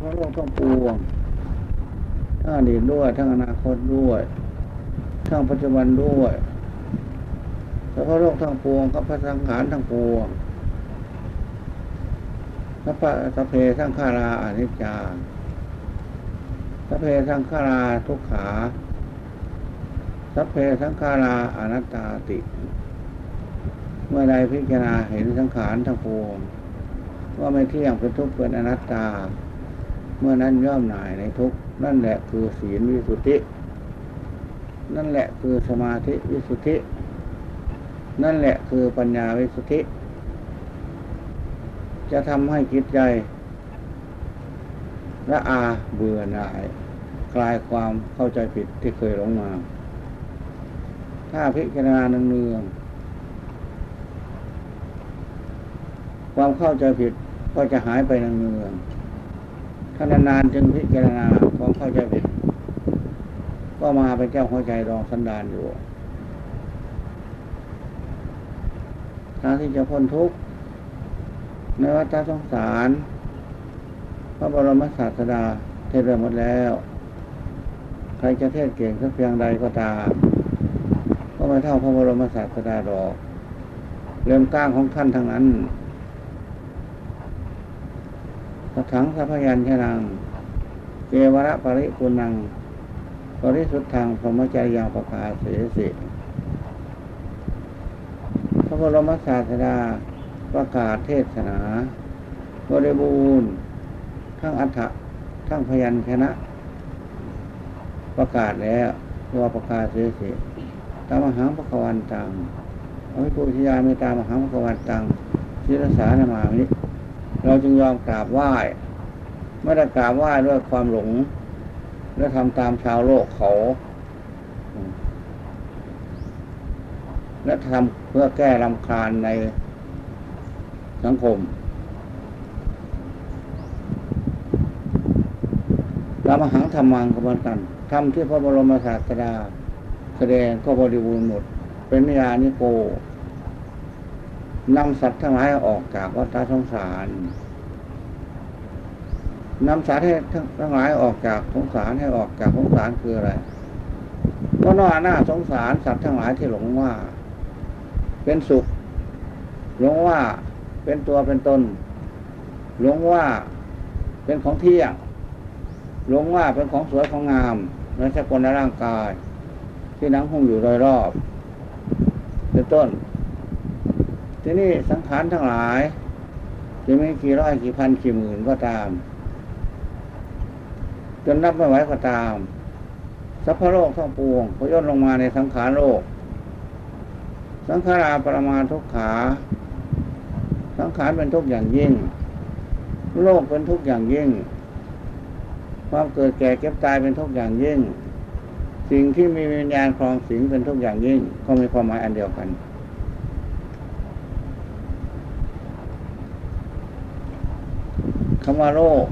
พาะโลกทั้งปวงทั้งอดีตด้วย ทั้งอนาคตด้วย ทั้งปัจจุบันด้วยเฉพาะโลกทั้งปวงกับพระสังขารทั้งปวงสัพพะสัพเพสังขาราอนิจจาสัพเพสังขาราทุกขาสัพเพสังขาราอนัตตาติ เมื่อใดพิจารณาเห็นสังขารทั้งปวงว่าไม่เที่ยงเป็นทุกข์เป็นอนัตตา เมื่อนั้นย่อมหน่ายในทุกนั่นแหละคือศีลวิสุทธิ นั่นแหละคือสมาธิวิสุทธิ นั่นแหละคือปัญญาวิสุทธิ จะทำให้จิตใจละอาเบื่อหน่าย คลายความเข้าใจผิดที่เคยหลงมา ถ้าพิจารณาเนืองความเข้าใจผิดก็จะหายไปเนืองๆ ถ้านานจึงพิจารณาความเข้าใจผิดก็มาเป็นเจ้าหัวใจรองสันดานอยู่ทางที่จะพ้นทุกข์ในวัฏสงสาร พระบรมศาสดาเทศเรหมดแล้ว ใครจะเทศเก่งสักเพียงใดก็ตามก็ไม่เท่าพระบรมศาสดาดอก เรื่องก้างของท่านทั้งนั้น ถังสัพยัญชนะเกวระปริปุนัง ปริสุทธังพรหมจริยังประกาศเสสิพระบรมศาสดาประกาศเทศนา บริบูรณ์ทั้งอัฏฐะทั้งพยัญชนะ ประกาศแล้วตัวประกาศเสสิตามหังพระกวันตังอภิปุชยาเมตามหังพระกวันตังศิรสานามามิ เราจึงยอมกราบไหว้ไม่ได้กราบไหว้ด้วยความหลง และทำตามชาวโลกเขา และทำเพื่อแก้ลำคาญในสังคมรามหังธรรมังกบันกันทำที่พระบรมศาสดาแสดงก็บริบูรณ์หมด เป็นญาณิโก นำสัตว์ทั้งหลายออกจากวัฏสงสารนำสัตว์ให้ทั้งหลายออกจากสงสารให้ออกจากสงสารคืออะไรก็น่าหน้าสงสารสัตว์ทั้งหลายที่หลงว่า เป็นสุข หลงว่าเป็นตัวเป็นตน หลงว่าเป็นของเที่ยง หลงว่าเป็นของสวยของงามในสกุลร่างกาย ที่นังหุ้งอยู่โดยรอบ เป็นต้น ที่นี่สังขารทั้งหลายจะมีกี่ร้อยกี่พันกี่หมื่นก็ตาม จนนับไม่ไหวก็ตาม สัพพโลกทั้งปวงพย่นลงมาในสังขารโลก สังขาราปรมาทุกขา สังขารเป็นทุกอย่างยิ่ง โลกเป็นทุกอย่างยิ่ง ความเกิดแก่เก็บตายเป็นทุกอย่างยิ่ง สิ่งที่มีวิญญาณครองสิงเป็นทุกอย่างยิ่ง ก็มีความหมายอันเดียวกัน คำว่าโลก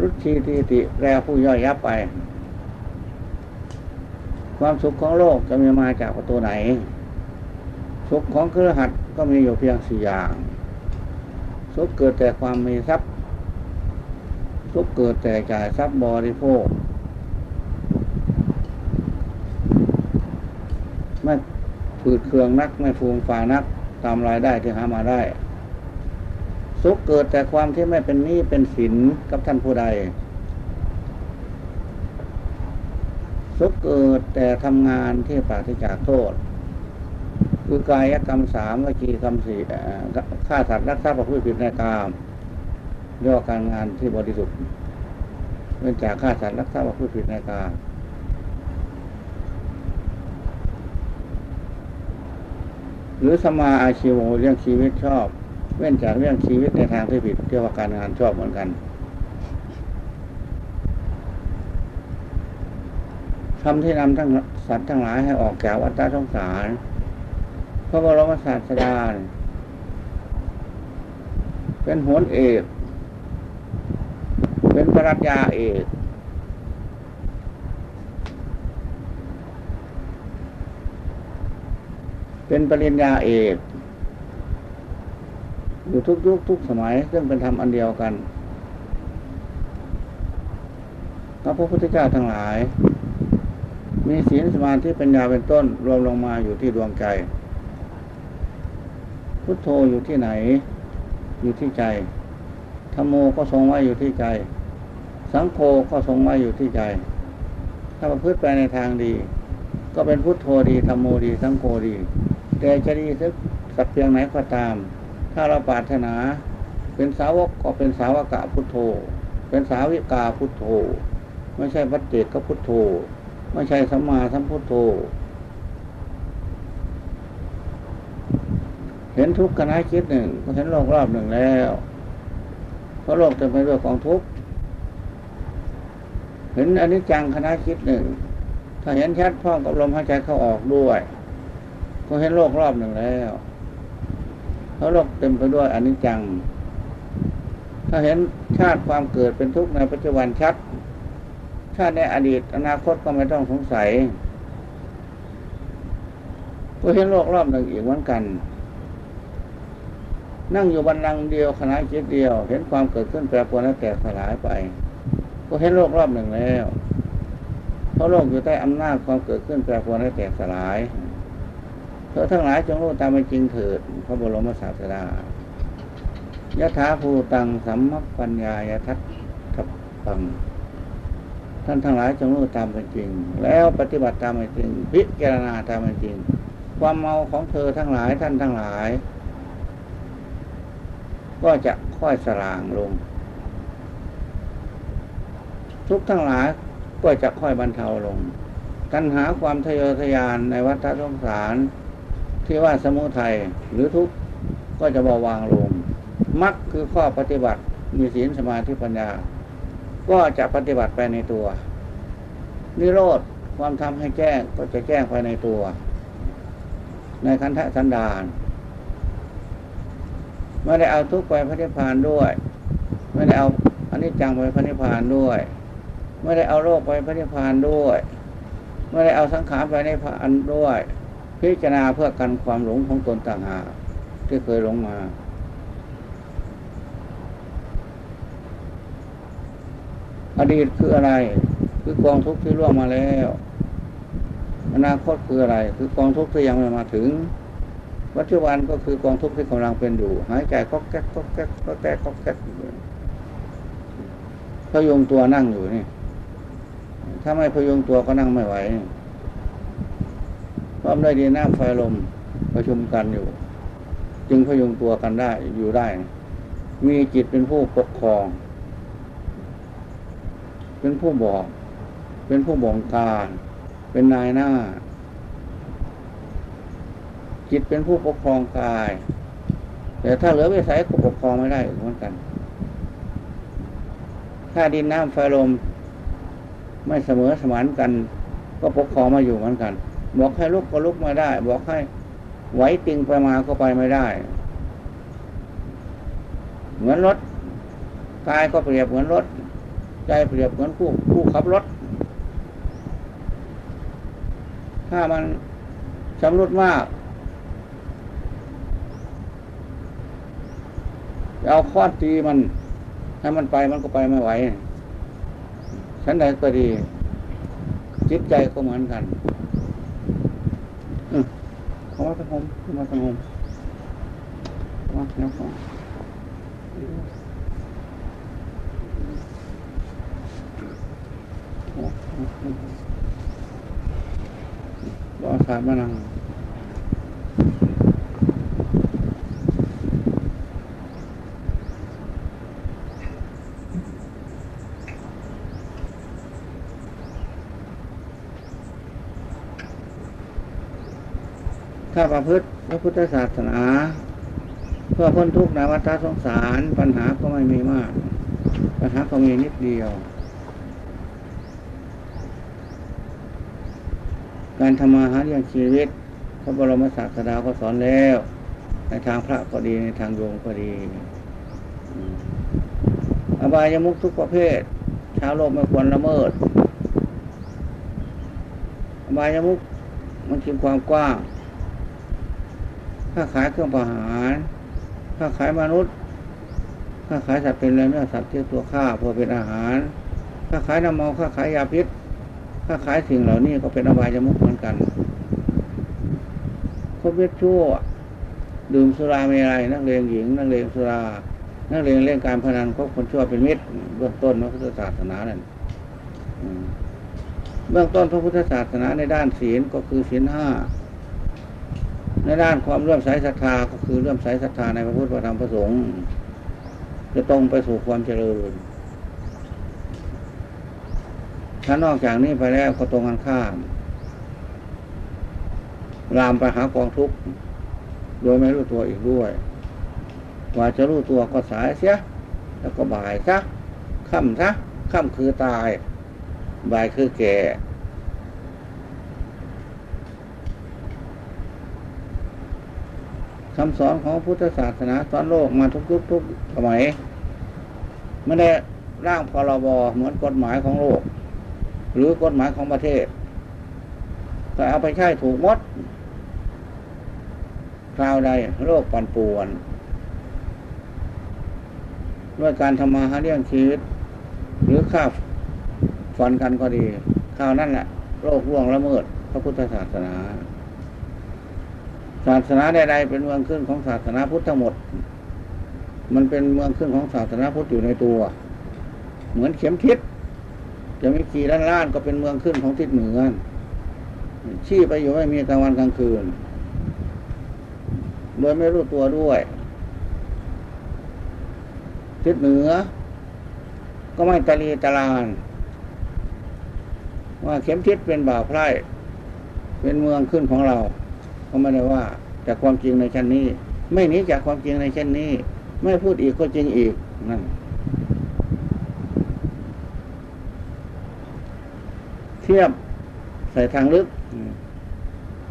รุชีติติแปลผู้ย่อยยับไป ความสุขของโลกจะมีมาจากประตูไหน สุขของเครือขัดก็มีอยู่เพียงสี่อย่าง สุขเกิดแต่ความมีทรัพย์ สุขเกิดแต่จ่ายทรัพย์บริโภคไม่ผืดเครืองนักไม่ฟูมฝ่านัก ตามรายได้ที่หามาได้ สุขเกิดแต่ความที่ไม่เป็นหนี้เป็นสินกับท่านผู้ใด สุขเกิดแต่ทำงานที่ปราศจากโทษ คือกายกรรมสามวิจีกรรมสี่ฆ่าสัตว์รักทรัพย์ประพฤติผิดในกามย่อการงานที่บริสุทธิ์เนื่องจากฆ่าสัตว์รักทรัพย์ประพฤติผิดในกามหรือสมาอาชีวเรื่องชีวิตชอบ เว้นจากเรื่องชีวิตในทางที่ผิดเรียกว่าการงานชอบเหมือนกันทำที่นำทั้งสัตว์ทั้งหลายให้ออกจากวัฏสงสารพระบรมศาสดาเป็นโหนเอก เป็นปรัชญาเอกเป็นปริญญาเอก อยู่ทุกยุคทุกสมัยซึ่งเป็นธรรมอันเดียวกันพระพุทธเจ้าทั้งหลาย มีศีลสมาธิปัญญาเป็นต้นรวมลงมาอยู่ที่ดวงใจ พุทโธอยู่ที่ไหน อยู่ที่ใจธรรมโมก็ทรงไว้อยู่ที่ใจ สังโฆก็ทรงไว้อยู่ที่ใจ ถ้าประพฤติไปในทางดี ก็เป็นพุทโธดีธรรมโมดี สังโฆดี แต่จะดีสักสักเพียงไหนก็ตาม ถ้าเราปรารถนา เป็นสาวกก็เป็นสาวกะพุทโธ เป็นสาวิกาพุทโธ ไม่ใช่วัดเจกก็พุทโธ ไม่ใช่สัมมาสัมพุทโธ เห็นทุกข์คณะคิดหนึ่งก็เห็นโลกรอบหนึ่งแล้ว เพราะโลกเต็มไปด้วยกองทุกข์เห็นอนิจจังคณะคิดหนึ่ง ถ้าเห็นชัดพร้อมกับลมหายใจเข้าออกด้วย ก็เห็นโลกรอบหนึ่งแล้ว เพราะโลกเต็มไปด้วยอนิจจัง ถ้าเห็นชาติความเกิดเป็นทุกข์ในปัจจุบันชัด ชาติในอดีตอนาคตก็ไม่ต้องสงสัย ก็เห็นโลกรอบหนึ่งอีกเหมือนกัน นั่งอยู่บันลังเดียวคณะจิตเดียว เห็นความเกิดขึ้นแปรปรวนและแตกสลายไป ก็เห็นโลกรอบหนึ่งแล้ว เพราะโลกอยู่ใต้อำนาจความเกิดขึ้นแปรปรวนและแตกสลาย เธอทั้งหลายจงรู้ตามเป็นจริงเถิด พระบรมศาสดายะถาภูตังสัมมปัญญายทัตทัพปัง ท่านทั้งหลายจงรู้ตามเป็นจริง แล้วปฏิบัติตามเป็นจริง พิจารณาตามเป็นจริง ความเมาของเธอทั้งหลายท่านทั้งหลาย ก็จะค่อยสลางลง ทุกทั้งหลายก็จะค่อยบรรเทาลง ตัณหาความทะเยอทะยานในวัฏสงสาร ที่ว่าสมุทัยหรือทุกข์ก็จะเบาบางลงมักคือข้อปฏิบัติมีศีลสมาธิปัญญา ก็จะปฏิบัติไปในตัว นิโรธความทำให้แจ้งก็จะแจ้งไปในตัว ในคันธสันดานไม่ได้เอาทุกข์ไปพระนิพพานด้วย ไม่ได้เอาอันนี้จังไปพระนิพพานด้วย ไม่ได้เอาโรคไปพระนิพพานด้วย ไม่ได้เอาสังขารไปในพานด้วย พิจารณาเพื่อกันความหลงของตนต่างหากที่เคยหลงมา อดีตคืออะไร คือกองทุกข์ที่ล่วงมาแล้ว อนาคตคืออะไร คือกองทุกข์ที่ยังไม่มาถึงปัจจุบันก็คือกองทุกข์ที่กำลังเป็นอยู่ หายใจก็แก๊กก็แก๊กก็แก๊กก็แก๊กพยุงตัวนั่งอยู่นี่ ถ้าไม่พยุงตัวก็นั่งไม่ไหว ร้อมด้วยดีน้ำไฟลมประชุมกันอยู่ จึงพยุงตัวกันได้อยู่ได้ มีจิตเป็นผู้ปกครอง เป็นผู้บอก เป็นผู้บงการ เป็นนายหน้า จิตเป็นผู้ปกครองกาย แต่ถ้าเหลือวิสัยก็ปกครองไม่ได้เหมือนกัน ถ้าดินน้ำไฟลมไม่เสมอสมานกัน ก็ปกครองมาอยู่เหมือนกัน บอกให้ลุกก็ลุกไม่ได้ บอกให้ไหวติงไปมาก็ไปไม่ได้ เหมือนรถกายก็เปรียบเหมือนรถ ใจเปรียบเหมือนผู้ผู้ขับรถ ถ้ามันชำรุดมากเอาค้อนตีมันถ้มันไปมันก็ไปไม่ไหวฉันใดก็ดี จิตใจก็เหมือนกัน ขอสงบมาสงบมา แล้ามานังถ้าประพฤติพระพุทธศาสนา เพื่อพ้นทุกข์ในวัฏสงสารปัญหาก็ไม่มีมาก ปัญหาก็มีนิดเดียว การทำมาหาเลี้ยงชีวิต พระบรมศาสดาก็สอนแล้ว ในทางพระก็ดีในทางโยมก็ดี อบายมุกทุกประเภท ชาวโลกไม่ควรละเมิดอบายมุกมันคิดความกว้าง ถ้าขายเครื่องประหารถ้าขายมนุษย์ถ้าขายสัตว์เป็นเนื้อสัตว์ที่ตัวข้าเพื่อเป็นอาหารค้าขายน้ำเมาค้าขายยาพิษค้าขายสิ่งเหล่านี้ก็เป็นอบายมุกเหมือนกันคบเวทชั่วดื่มสุราเมรัยนักเลงหญิง นักเลงสุรา นักเลงเล่นการพนันคบคนชั่วเป็นมิตรเบื้องต้นพระพุทธศาสนานั่นเบื้องต้นพระพุทธศาสนาในด้านศีลก็คือศีลห้า ในด้านความเลื่อมใสศรัทธาก็คือเลื่อมใสศรัทธาในพระพุทธธรรมพระสงฆ์จะตรงไปสู่ความเจริญ ถ้านอกจากนี้ไปแล้วก็ตรงกันข้าม ลามไปหากองทุกข์โดยไม่รู้ตัวอีกด้วยกว่าจะรู้ตัวก็สายเสีย แล้วก็บ่ายซะค่ำซะค่ำคือตาย บ่ายคือแก่ คำสอนของพุทธศาสนาสอนโลกมาทุกยุคทุกสมัยไม่ได้ร่างพรบเหมือนกฎหมายของโลก หรือกฎหมายของประเทศ แต่เอาไปใช้ถูกมดคราวใดโรคปั่นป่วน ด้วยการทำมาหาเลี้ยงชีวิต หรือข้าฟันกันก็ดีคราวนั้นแหละโรคร่วงละเมิดพระพุทธศาสนา ศาสนาใดๆเป็นเมืองขึ้นของศาสนาพุทธทั้งหมด มันเป็นเมืองขึ้นของศาสนาพุทธอยู่ในตัว เหมือนเข็มทิศจะมีกี่ล้านล้านก็เป็นเมืองขึ้นของทิศเหนือชี้ไปอยู่ไม่มีกลางวันกลางคืน โดยไม่รู้ตัวด้วย ทิศเหนือ ก็ไม่ตะลีตะลาน ว่าเข็มทิศเป็นบ่าวไพร่ เป็นเมืองขึ้นของเรา ก็ไม่ได้ว่าจากความจริงในชั้นนี้ ไม่หนีจากความจริงในชั้นนี้ ไม่พูดอีกก็จริงอีกนั่นเทียบใส่ทางลึก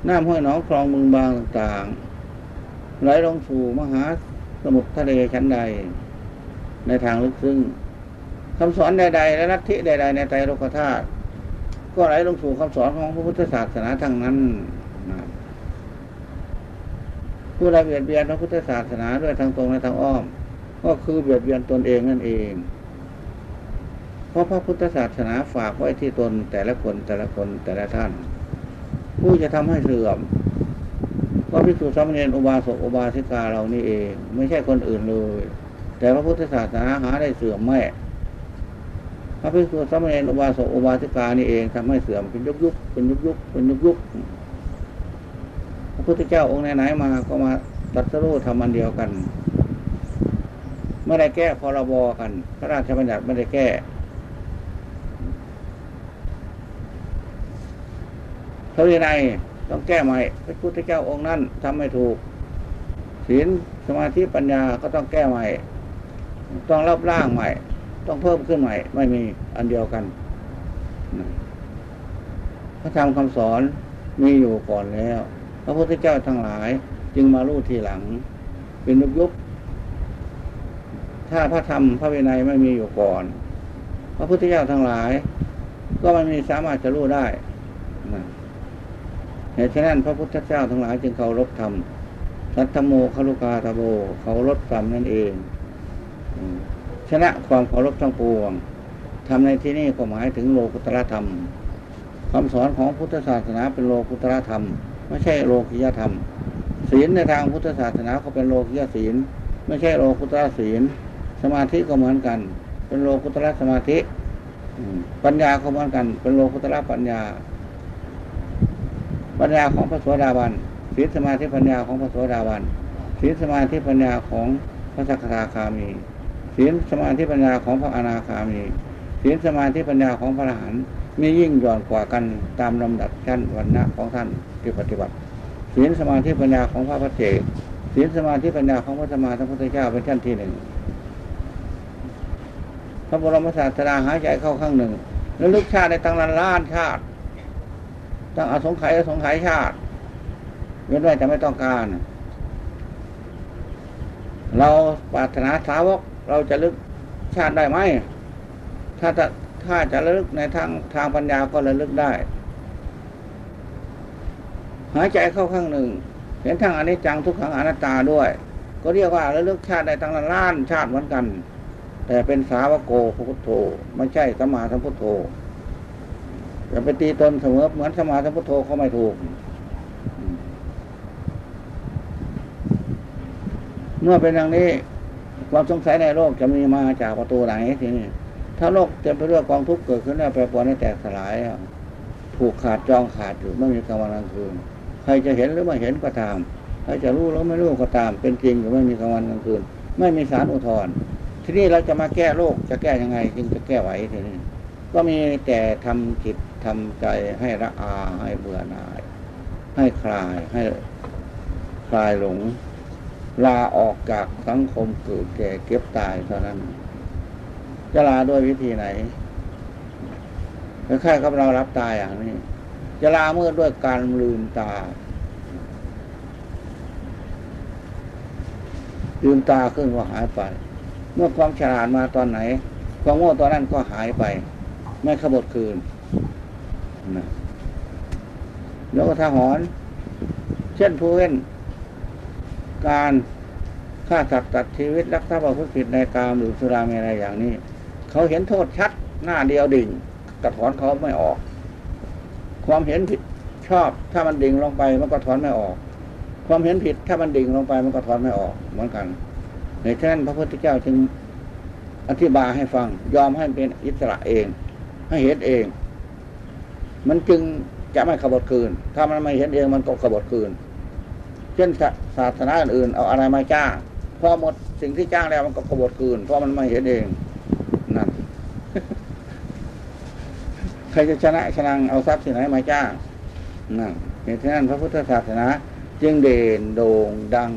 น้ำห้อยน้องคลองมึงบางต่างไหลลงสู่มหาสมุทรทะเลชั้นใด ในทางลึกซึ้งคำสอนใดๆและลัทธิใด ๆ ในใจโลกธาตุก็ไหลลงสู่คำสอนของพระพุทธศาสนาทั้งนั้น ผู้ใดเบียดเบียนพระพุทธศาสนาด้วยทางตรงและทางอ้อม ก็คือเบียดเบียนตนเองนั่นเอง เพราะพระพุทธศาสนาฝากไว้ที่ตนแต่ละคนแต่ละคนแต่ละท่าน ผู้จะทำให้เสื่อมก็พิสูจน์สามเณรอุบาสกอุบาสิกาเรานี่เอง ไม่ใช่คนอื่นเลย แต่พระพุทธศาสนาหาได้เสื่อมไม่พระพิสูจน์สามเณรอุบาสกอุบาสิกานี่เองทำให้เสื่อมเป็นยุกยุกเป็นยุกยุกเป็นยุกยุก พุทธเจ้าองค์ไหนๆมาก็มาตัดสู้ทำอันเดียวกัน ไม่ได้แก้พรบกัน พระราชบัญญัติไม่ได้แก้ พระวินัยต้องแก้ใหม่พระพุทธเจ้าองค์นั้นทำไม่ถูก ศีลสมาธิปัญญาก็ต้องแก้ใหม่ ต้องรับร่างใหม่ ต้องเพิ่มขึ้นใหม่ ไม่มีอันเดียวกัน พระธรรมคำสอนมีอยู่ก่อนแล้ว ระพุทธเจ้าทั้งหลายจึงมารู้ทีหลัง เป็นยุบยุบถ้าพระธรรมพระวินัยไม่มีอยู่ก่อน พระพุทธเจ้าทั้งหลาย ก็ไม่มีสามารถจะรู้ได้เหตุฉะนั้นพระพุทธเจ้าทั้งหลายจึงเคารพธรรมสัทธโมคารุกาตโบเคารพธรรมนั่นเองชนะความเคารพทั้งปวงทำในที่นี้ก็หมายถึงโลกุตรธรรมคำสอนของพุทธศาสนาเป็นโลกุตรธรรม ไม่ใช่โลกิยธรรม ศีลในทางพุทธศาสนาเขาเป็นโลกิยศีล ไม่ใช่โลกุตระศีล สมาธิก็เหมือนกัน เป็นโลกุตระสมาธิปัญญาก็เหมือนกัน เป็นโลกุตระปัญญา ปัญญาของพระโสดาบันศีลสมาธิปัญญาของพระโสดาบันศีลสมาธิปัญญาของพระสักทาคามีศีลสมาธิปัญญาของพระอนาคามีศีลสมาธิปัญญาของพระอรหันต์มียิ่งหย่อนกว่ากันตามลำดับชั้นวันณะของท่าน ที่ปฏิบัติศีลสมาธิปัญญาของพระพัจเจกศีลสมาธิปัญญาของพระสมมาสัมพุทธเจ้าเป็นชั้นที่หนึ่งพระบรมศาสดาหายใจเข้าข้างหนึ่งแล้วลึกชาติในตั้งล้านชาติ ตั้งอาสงไขยอาสงไขยชาติเว้นไว้จะไม่ต้องการ เราปรารถนาสาวกเราจะลึกชาติได้ไหม ถ้าจะถ้าจะลึกในทางทางปัญญาก็ระลึกได้ หายใจเข้าข้างหนึ่ง เห็นทางอนิจจังทุกขังอนัตตาด้วย ก็เรียกว่าระลึกชาติในทางล้านชาติเหมือนกัน แต่เป็นสาวโกพุทโธไม่ใช่สมาสัมพุทโธอย่าไปตีตนเสมอเหมือนสมาสัมพุทโธเขาไม่ถูก เมื่อเป็นอย่างนี้ความสงสัยในโลกจะมีมาจากประตูไหนทีนี้ถ้าโลกเต็มไปด้วยกองทุกข์เกิดขึ้นแล้วแปรปรวนให้แตกสลาย ผูกขาดจองขาดอยู่ไม่มีกลางวันกลางคืน ครจะเห็นหรือไม่เห็นก็ตาม ใครจะรู้หรือไม่รู้ก็ตาม เป็นจริงหรือไม่มีกลางวันกลางคืน ไม่มีสารอุทธรณ์ทีนี้เราจะมาแก้โลกจะแก้ยังไงจึงจะแก้ไหวทีนี้ ก็มีแต่ทำจิตทำใจให้ละอาให้เบื่อหน่าย ให้คลายให้คลายหลง ลาออกจากสังคมเกิดแก่เก็บตายเท่านั้น จะลาด้วยวิธีไหนคล้ายๆกับเรารับตายอย่างนี้ จะลาเมื่อด้วยการลืมตา ลืมตาขึ้นก็หายไป เมื่อความฉลาดมาตอนไหน ความโง่ตอนนั้นก็หายไป ไม่ขบดคืนนะแล้วก็ทหารเช่นผู้เว้น การฆ่าสัตว์ตัดชีวิตรักษาประพฤติผิดในการหรือสุราเมรัยอย่างนี้ เขาเห็นโทษชัดหน้าเดียวดิ่งกระถอนเขาไม่ออก ความเห็นผิดชอบ ถ้ามันดิ่งลงไปมันก็ถอนไม่ออก ความเห็นผิดถ้ามันดิ่งลงไปมันก็ถอนไม่ออกเหมือนกันในเช่นพระพุทธเจ้าจึงอธิบายให้ฟัง ยอมให้เป็นอิสระเอง ให้เห็นเอง มันจึงจะไม่ขบฏคืน ถ้ามันไม่เห็นเองมันก็ขบฏคืน เช่นศาสนาอื่นเอาอะไรมาจ้างพอหมดสิ่งที่จ้างแล้วมันก็ขบฏคืน เพราะมันไม่เห็นเองนั่น รจะชนะชนะเอาทรัพย์ที่ไหนมาจ้างนั่นเหตุนั้นพระพุทธศาสนา จึงเด่นโด่งดัง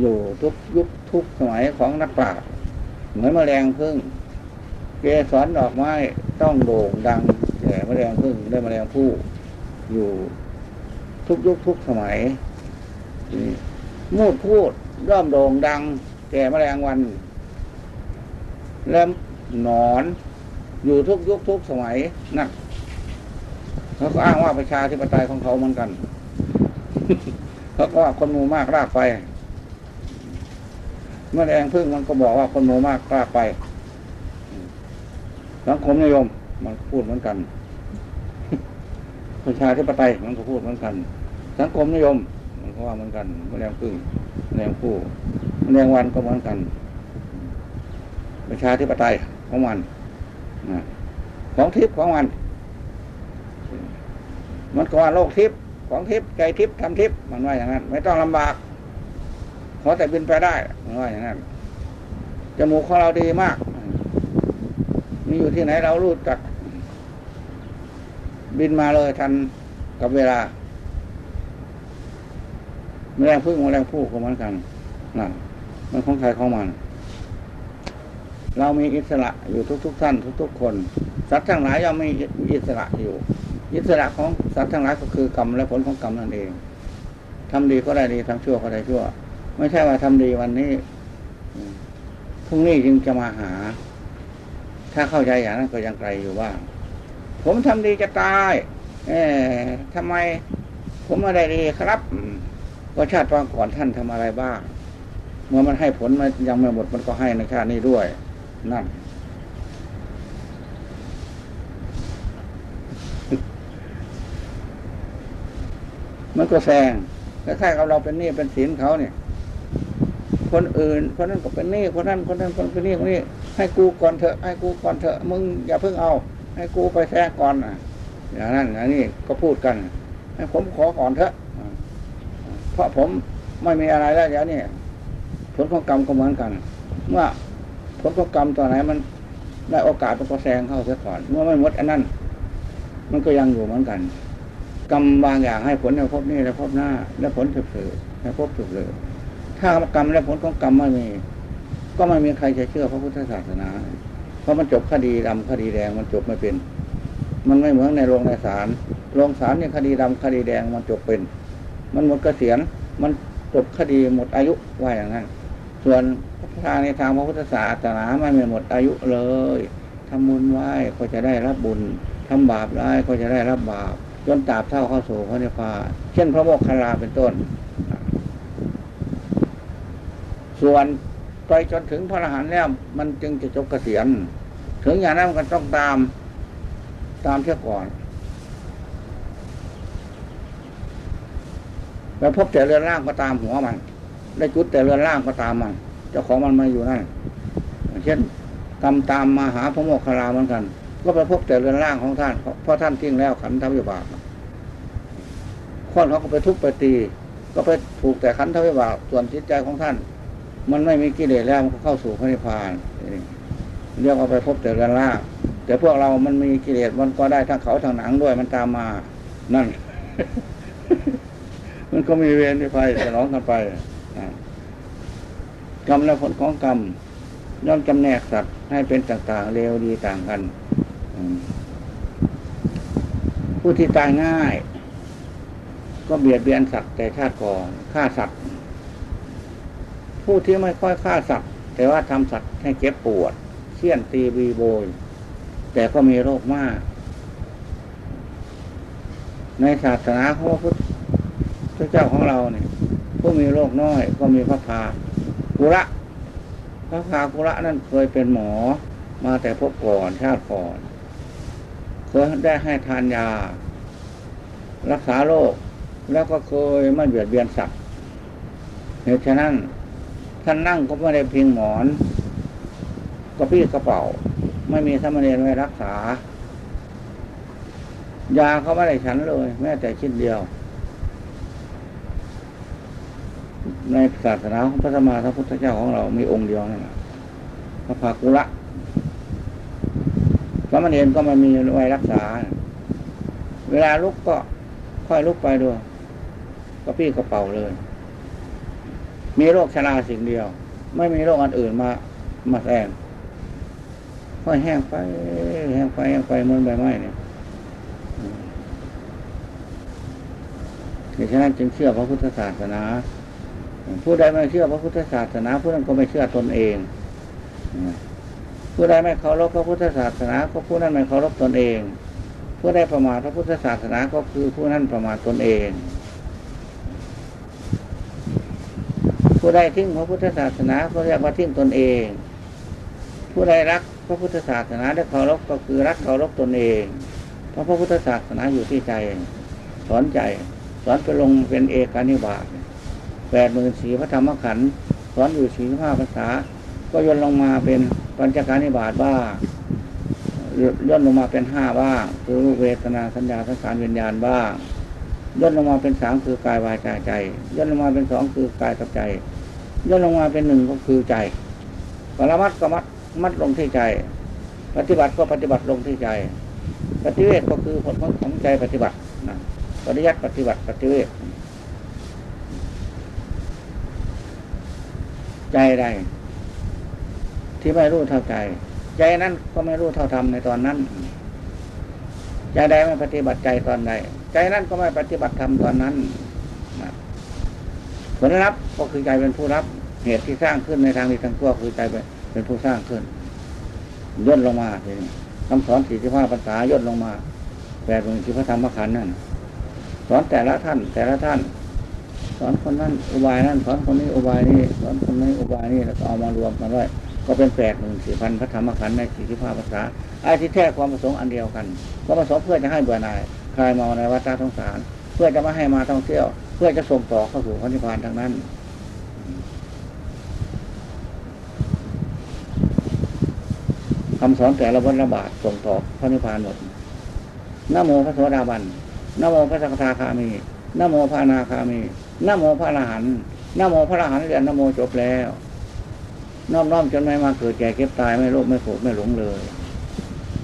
อยู่ทุกยุคทุกสมัยของนักปราชญ์เหมือนแมลงพึ่งเกสรดอกไม้ต้องโด่งดังแก่แมลงพึ่งได้แมลงผู้อยู่ทุกยุคทุกสมัยมูดพูดย่อมโด่งดัง แก่แมลงวันและหนอนอยู่ทุกยุคทุกสมัยนั่น เขาก็อ้างว่าประชาธิปไตยของเขาเหมือนกันเขาก็ว่าคนมูมากรากไป เมื่อแรงพึ่งมันก็บอกว่าคนมูมากรากไปสังคมนิยม มันพูดเหมือนกัน ประชาธิปไตยมันก็พูดเหมือนกัน สังคมนิยม มันก็ว่าเหมือนกันเมื่อแรงพึ่งแรงผู้แรงวันก็เหมือนกัน ประชาธิปไตยของมันของทิพย์ของมัน มันก็ว่าโลกทิพย์ของทิพย์ใจทิพย์ทำทิพย์มันว่าอย่างนั้น ไม่ต้องลำบากขอแต่บินไปได้มันว่าอย่างนั้นจมูกของเราดีมาก มีอยู่ที่ไหนเรารู้จัก บินมาเลยทันกับเวลาแมลงพึ่งแมลงผู้ก็เหมือนกันนั่นมันของใครของมัน เรามีอิสระอยู่ทุก ๆ ท่านทุก ๆ คน สัตว์ทั้งหลายย่อมมีอิสระอยู่ อิสระของสัตว์ทั้งหลายก็คือกรรมและผลของกรรมนั่นเองทำดีก็ได้ดีทำชั่วก็ได้ชั่ว ไม่ใช่ว่าทำดีวันนี้พรุ่งนี้จึงจะมาหา ถ้าเข้าใจอย่างนั้นก็ยังไกลอยู่ว่า ผมทำดีจะตาย เอ๊ทำไม ผมไม่ได้ดีครับก็ชาติปางก่อนท่านทำอะไรบ้างเมื่อมันให้ผลมันยังไม่หมดมันก็ให้ในชาตินี้ด้วย นั่น มันก็แซงคล้ายๆกับเราเป็นหนี้เป็นสินเขาเนี่ย คนอื่นคนนั้นก็เป็นหนี้คนนั้นคนนั้นคนเป็นหนี้คนนี้ ให้กูก่อนเถอะให้กูก่อนเถอะมึงอย่าเพิ่งเอา ให้กูไปแทรกก่อนอะอย่างนั้นอย่างนี้ก็พูดกัน ให้ผมขอก่อนเถอะเพราะผมไม่มีอะไรแล้วอย่างนี้ผลของกรรมก็เหมือนกัน เมื่อผลของกรรมตัวไหนมันได้โอกาสมันก็แซงเข้าเสียก่อน เมื่อไม่หมดอันนั้น มันก็ยังอยู่เหมือนกัน กรรมบางอย่างให้ผลในภพนี้และภพหน้า และผลสืบสืบในภพสืบสืบถ้ากรรมและผลของกรรมไม่มี ก็ไม่มีใครจะเชื่อพระพุทธศาสนา เพราะมันจบคดีดำคดีแดงมันจบไม่เป็น มันไม่เหมือนในโรงในศาลโรงศาลเนี่ยคดีดำคดีแดงมันจบเป็น มันหมดเกษียณมันจบคดีหมดอายุว่าอย่างนั้น ส่วนทางในทางพระพุทธศาสนาไม่มีหมดอายุเลยทำบุญไหว้ก็จะได้รับบุญทำบาปได้ก็จะได้รับบาป จนตาบเท่าเข้าสู่พระนิพพานเช่นพระโมคคัลลาเป็นต้น ส่วนไปจนถึงพระอรหันต์แล้วมันจึงจะจบเกษียณ ถึงอย่างนั้นมันก็ต้องตามตามเที่ยก่อนไปพบแต่เรือนร่างก็ตามหัวมัน ได้จุดแต่เรือนร่างก็ตามมัน เจ้าของมันมาอยู่นั่นเช่นกรรมตามมาหาพระโมคคัลลาเหมือนกัน ก็ไปพบแต่เรือนร่างของท่าน เพราะท่านทิ้งแล้วขันธวิบากข้อนเขาก็ไปทุบไปตี ก็ไปถูกแต่ขันธวิบากส่วนจิตใจของท่าน มันไม่มีกิเลสแล้วมันก็เข้าสู่พระนิพพานเรียกว่าไปพบแต่เรือนร่าง แต่พวกเรามันมีกิเลสมันก็ได้ทั้งเขาทั้งหนังด้วยมันตามมา นั่น มันก็มีเวรมีภัยสนองกันไปกรรมและผลของกรรมย่อมจำแนกสัตว์ให้เป็นต่างๆเลวดีต่างกัน ผู้ที่ตายง่าย ก็เบียดเบียนสัตว์แต่ชาติก่อนฆ่าสัตว์ ผู้ที่ไม่ค่อยฆ่าสัตว์ แต่ว่าทำสัตว์ให้เจ็บปวดเชี่ยนตีบีโบย แต่ก็มีโรคมาก ในศาสนาของพระพุทธเจ้าของเราเนี่ย ผู้มีโรคน้อยก็มีพระพากุระพระพากุระนั่นเคยเป็นหมอมาแต่พบก่อนชาติก่อน เคยได้ให้ทานยา รักษาโรคแล้วก็เคยไม่เบียดเบียนสัตว์เหตุฉะนั้นท่านนั่งก็ไม่ได้พิงหมอนกระปี้กระเป๋า ไม่มีสมณีไว้รักษา ยาเขาไม่ได้ฉันเลย แม้แต่ชิ้นเดียว ในศาสนาของพระธรรมาพระพุทธเจ้าของเรามีองค์เดียวนั่นแหละพระภากุระ สมณีก็ไม่มีไว้รักษา เวลาลุกก็ค่อยลุกไปด้วยกระปี้กระเป๋าเลย มีโรคชราสิ่งเดียว ไม่มีโรคอันอื่นมามาแทนค่อยแห้งไป แห้งไปแห้งไปเหมือนใบไม้เนี่ยดังนั้นจึงเชื่อพระพุทธศาสนา ผู้ใดไม่เชื่อพระพุทธศาสนาผู้นั้นก็ไม่เชื่อตนเอง ผู้ใดไม่เคารพพระพุทธศาสนาก็ผู้นั้นไม่เคารพตนเอง ผู้ใดประมาทพระพุทธศาสนาก็คือผู้นั้นประมาทตนเอง ผู้ใดทิ้งพระพุทธศาสนาก็เรียกว่าทิ้งตนเอง ผู้ใดรักพระพุทธศาสนาได้เคารพก็คือรักเคารพตนเอง เพราะพระพุทธศาสนาอยู่ที่ใจสอนใจสอนไปลงเป็นเอกานิบาตแปดหมื่นสีพระธรรมขันธ์สอนอยู่สี่ห้าภาษา ก็ย่นลงมาเป็นปัญจการนิบาตบ้าย่นลงมาเป็นห้าบ้างคือรูปเวทนาสัญญาสังขารวิญญาณบ้างย่นลงมาเป็นสามคือกายวายใจใจย่นลงมาเป็นสองคือกายกับใจย่นลงมาเป็นหนึ่งก็คือใจปรมัตก็มัดมัดลงที่ใจ ปฏิบัติก็ปฏิบัติลงที่ใจ ปฏิเวทก็คือผลของใจปฏิบัตินะปริยัติปฏิบัติปฏิเวทใจใด ที่ไม่รู้เท่าใจ ใจนั้นก็ไม่รู้เท่าธรรมในตอนนั้น ใจใดไม่ปฏิบัติใจตอนใดใจนั้นก็ไม่ปฏิบัติธรรมตอนนั้นผลรับก็คือใจเป็นผู้รับ เหตุที่สร้างขึ้นในทางดีทางชั่วคือใจเป็นผู้สร้างขึ้นย่นลงมาทีนี้คำสอนสี่สิบห้าภาษาย่นลงมาแปดหมื่นที่พระธรรมขันธ์นั่นสอนแต่ละท่าน แต่ละท่าน สอนคนนั้นอุบายนั่นสอนคนนี้อุบายนี้สอนคนนี้อุบายนี้แล้วก็เอามารวมกันไว้ ก็เป็นแปดหมื่นสี่พันพระธรรมขันธ์ในสี่สิบห้าภาษาไอ้ที่แท้ความประสงค์อันเดียวกันความประสงค์เพื่อจะให้เบื่อหน่ายคลายเมาในวัฏสงสาร เพื่อจะไม่ให้มาท่องเที่ยว เพื่อจะส่งต่อเข้าสู่พระนิพพานทางนั้นคำสอนแต่ละวันละบาทส่งต่อพระนิพพานหมดนโมพระโสดาบันนโมพระสังฆาคามีนโมพระนาคามีนโมพระอรหันต์นโมพระอรหันต์เรียนนโมจบแล้ว น้อมน้อมจนไม่มาเกิดแก่เก็บตายไม่โลภไม่โกรธไม่หลงเลย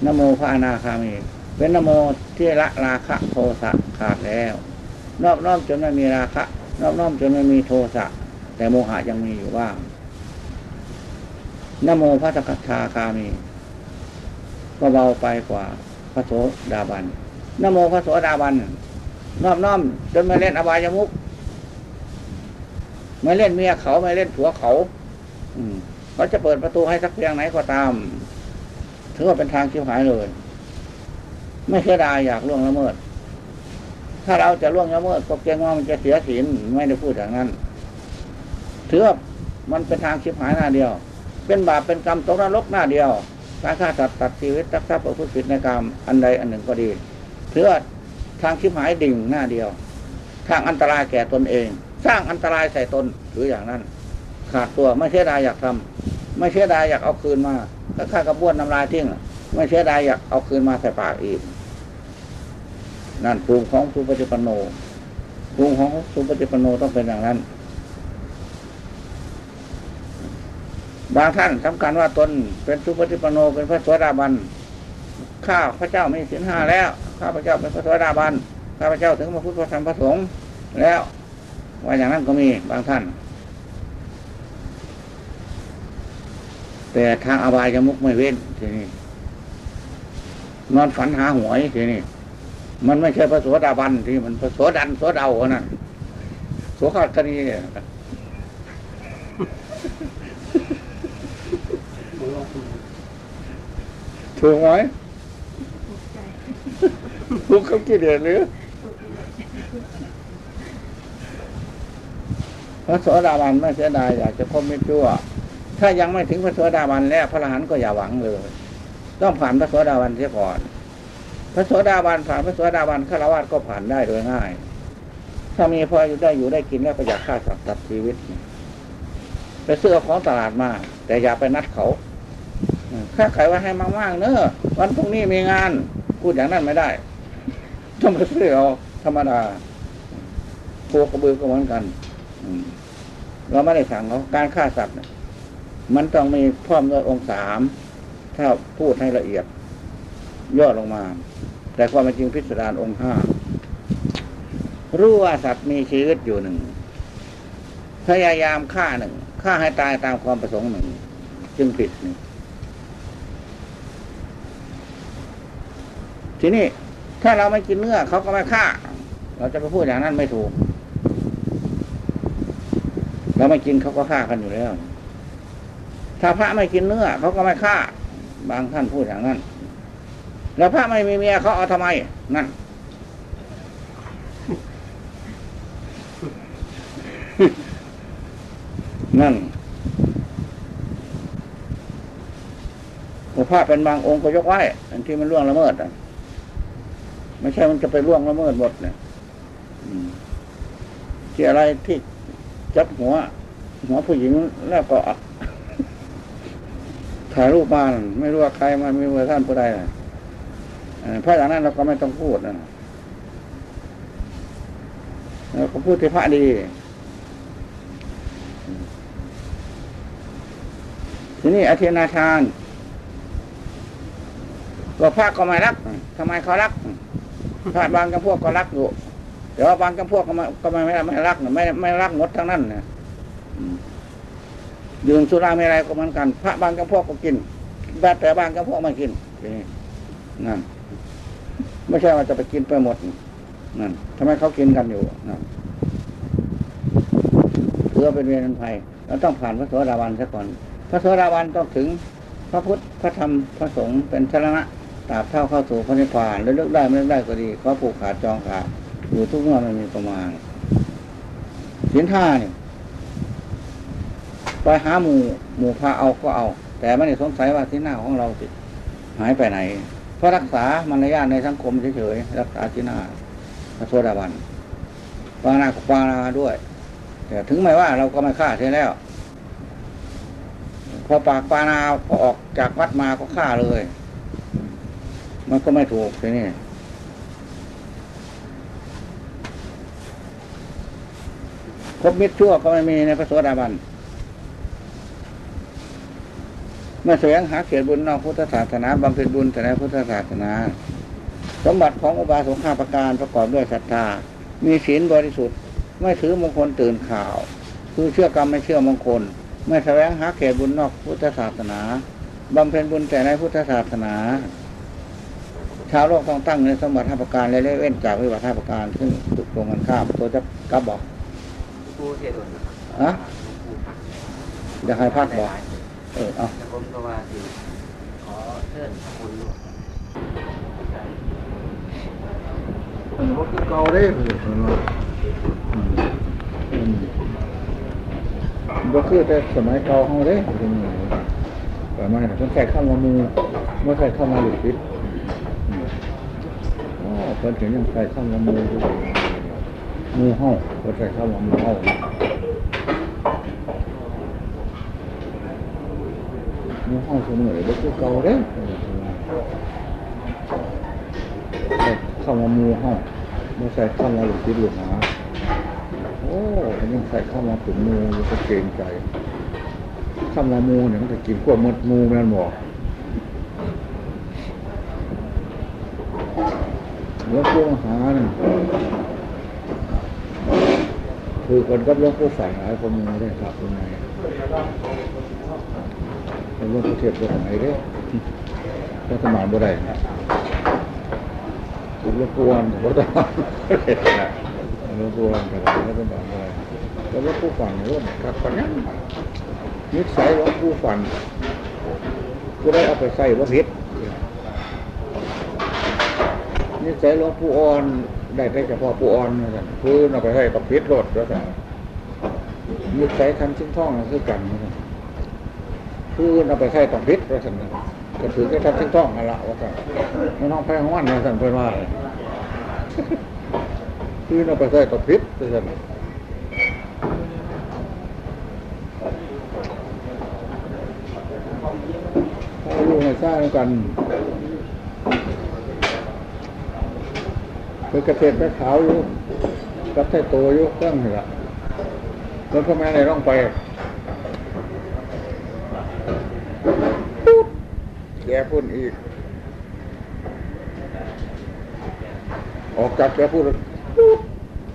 นโมพระอนาคามี เป็นนโมที่ละราคะโทสะขาดแล้ว นอบน้อมจนไม่มีราคะ นอบน้อมจนไม่มีโทสะแต่โมหะยังมีอยู่บ้างนโมพระสกัทาคามีก็เบาไปกว่าพระโสดาบันนโมพระโสดาบันน้อมน้อมจนไม่เล่นอบายมุกไม่เล่นเมียเขาไม่เล่นผัวเขา อืม เขาจะเปิดประตูให้สักเพียงไหนก็ตาม ถือว่าเป็นทางชิบหายเลย ไม่เสียดายอยากล่วงละเมิด ถ้าเราจะล่วงละเมิดก็เกรงว่ามันจะเสียศีลไม่ได้พูดอย่างนั้น ถือว่ามันเป็นทางชิบหายหน้าเดียว เป็นบาปเป็นกรรมตกนรกหน้าเดียวการฆ่าสัตว์ตัดชีวิตตักทรัพย์ประพฤติผิดในกรรมอันใดอันหนึ่งก็ดีถือว่าทางชิบหายดิ่งหน้าเดียว ทางอันตรายแก่ตนเอง สร้างอันตรายใส่ตนหรืออย่างนั้น ขาดตัว ไม่เสียดายอยากทำไม่เสียดายอยากเอาคืนมาถ้าฆ่ากระบ้วนน้ำลายทิ้งไม่เสียดายอยากเอาคืนมาใส่ปากอีก นั่นภูมิของสุปฏิปันโนภูมิของสุปฏิปันโนต้องเป็นอย่างนั้น บางท่านสำคัญว่าตนเป็นสุปฏิปันโนเป็นพระสวสดาบันข้าพระเจ้าม่สินห้าแล้วข้าพระเจ้าเป็นพระสวสดาบันข้าพระเจ้าถึงมาพุทธพระธรรมพระสงฆ์แล้วว่าอย่างนั้นก็มีบางท่าน แต่ทางอบายยมุกไม่เว้นทีนี้นอนฝันหาหวยทีนี้มันไม่ใช่พระโสดาบันที่มันพระโสดันโสเดาคนนั้นโสขาตนีเนี่ยถูกไหมถูกเขากี่เดือนหรือพระโสดาบันไม่เสียดายอยากจะพบมิตรชั่ว ถ้ายังไม่ถึงพระโสดาบันแล้วพระอรหันต์ก็อย่าหวังเลย ต้องผ่านพระโสดาบันเสียก่อน พระโสดาบันผ่านพระโสดาบันฆราวาสก็ผ่านได้โดยง่าย ถ้ามีพออยู่ได้อยู่ได้กินแล้วก็อยากฆ่าสัตว์ตัดชีวิตไปซื้อของตลาดมา แต่อย่าไปนัดเขาค่าไขว่าให้มากๆเนอะวันพรุ่งนี้มีงานพูดอย่างนั้นไม่ได้ ต้องไปซื้อเอาธรรมดาโคกระบือก็เหมือนกันเราไม่ได้สั่งเขาการฆ่าสัตว์ มันต้องมีพร้อมด้วยองค์สามถ้าพูดให้ละเอียด ย่อลงมา แต่ความจริงพิสดารองค์ห้ารู้ว่าสัตว์มีชีวิตอยู่หนึ่งพยายามฆ่าหนึ่งฆ่าให้ตายตามความประสงค์หนึ่ง จึงผิดหนึ่งทีนี้ถ้าเราไม่กินเนื้อเขาก็ไม่ฆ่า เราจะไปพูดอย่างนั้นไม่ถูก เราไม่กินเขาก็ฆ่ากันอยู่แล้ว ถ้าพระไม่กินเนื้อเขาก็ไม่ฆ่า บางท่านพูดอย่างนั้น แล้วพระไม่มีเมียเขาเอาทำไม นั่น นั่นพระเป็นบางองค์ก็ยกไว้ อันที่มันล่วงละเมิดอะไม่ใช่มันจะไปล่วงละเมิดหมดเนี่ยที่อะไรที่จับหัว หัวผู้หญิงแล้วก็ ถ่ายรูปมาไม่รู้ว่าใครมาไม่รู้ว่าท่านผู้ใดนะเพราะอย่างนั้นเราก็ไม่ต้องพูดนะเราก็พูดที่พระดี ทีนี้อธินาทานก็พระก็ไม่รักทำไมเขารักพระบางจำพวกก็รักอยู่แต่ว่าบางจำพวกก็ไม่ก็ไม่ไม่รักไม่ไม่รักหมดทั้งนั้นนะ ดื่มสุราไม่อะไรก็เหมือนกัน พระบางจำพวกก็กินแต่แต่บางจำพวกไม่กินนั่นไม่ใช่ว่าจะไปกินไปหมดนั่นทำไมเขากินกันอยู่นั่นเพื่อเป็นเวรเป็นภัยเราต้องผ่านพระโสดาบันซะก่อน พระโสดาบันต้องถึง พระพุทธพระธรรมพระสงฆ์เป็นชนะตราบเท่าเข้าสู่พระนิพพานแล้วเลือกได้ไม่เลือกได้ก็ดีเขอผูกขาดจองขาดอยู่ทุกเมื่อไม่มีประมาณสินท่าเนี่ย ไปหาหมู่หมู่พาเอาก็เอา แต่ไม่ได้สงสัยว่าที่หน้าของเราสิหายไปไหน เพราะรักษามารยาทในสังคมเฉยๆรักษาที่หน้าพระโสดาบันปานาปานาด้วย แต่ถึงไม่ว่าเราก็ไม่ฆ่าเสียแล้ว พอปากปานาพอออกจากวัดมาก็ฆ่าเลย มันก็ไม่ถูกทีนี่ครบมิตรชั่วก็ไม่มีในพระโสดาบัน เมื่อแสวงหาเขียนบุญนอกพุทธศาสนาบำเพ็ญบุญแต่ในพุทธศาสนา สมบัติของอุบาสกข้าประการประกอบด้วยศรัทธา มีศีลบริสุทธิ์ ไม่ถือมงคลตื่นข่าว คือเชื่อกรรมไม่เชื่อมงคล ไม่แสวงหาเขตบุญนอกพุทธศาสนาบำเพ็ญบุญแต่ในพุทธศาสนา ชาวโลกต้องตั้งในสมบัติห้าประการและเว้นจากวิบัติห้าประการซึ่งตุกตรงกันข้ามตัวจะกลับบอกผู้เทศน์นะครับอะอยากให้พักบอก เออเอาแต่ผมก็ว่าสิขอเชิญคุณลูกว่าคือเก่าได้เพื่อนว่าบ่คือแต่สมัยเก่าเฮาเด้เป็นหยังแต่มาเนี่ยเพิ่นใส่ข้ามมามือบ่อใส่ข้ามมาหลุดปิดอืมอ๋อเพิ่นถึงยังใส่ข้ามมามือมือเฮาเพิ่นใส่ข้ามมามือเฮา มือเฮาเสมอบ่คือเก่าเด้ใส่ข้ามมามือเฮาใส่ข้ามมาหลุดปิดหลุดหาโอ้ยังใส่ข้าวมาถึงมูมันก็เกรงใจข้าวมามูเนี่ยมันจะกินพวมดมูแม่นบอกหลวงปู่มหาเนี่ยคือคนกับหลวงปู่ฝันหายคนมูได้ครับเป็นไง เป็นหลวงปู่เทพตัวไหนเด้ก็สมานบ่ได้หลวงปู่วันบ่ได้หลวงปู่วันก็ได้แล้วก็บอกว่าแล้วหลวงปู่ฝันร่วมกับคนนั้นนิสัยหลวงปู่ฝันกูได้เอาไปใส่ว่าผิดนิสัยหลวงปู่อ่อนได้แต่เฉพาะปู่อ่อนนะพื้นเอาไปให้กับพิษรถแล้วแต่นิสัยทันชิ้นท่องคือกันนะ ท่านพื้นเอาไปใส่กับพิษแล้วท่านก็ถือแค่ทันชิ้นท่องนั่นละว่าท่านไม่น้องแพ้ของวันนะท่านเพื่อนว่าเลยพื้นเอาไปใส่กับพิษแล้วท่านถ้าอยู่ในสร้างกันคือกระเทศไปขาวอยู่ กับไทโตอยู่เครื่องนี่ละรถเข้ามาในร่องไป แกพุ่นอีก ออกจากแกพุ่นปุ๊บ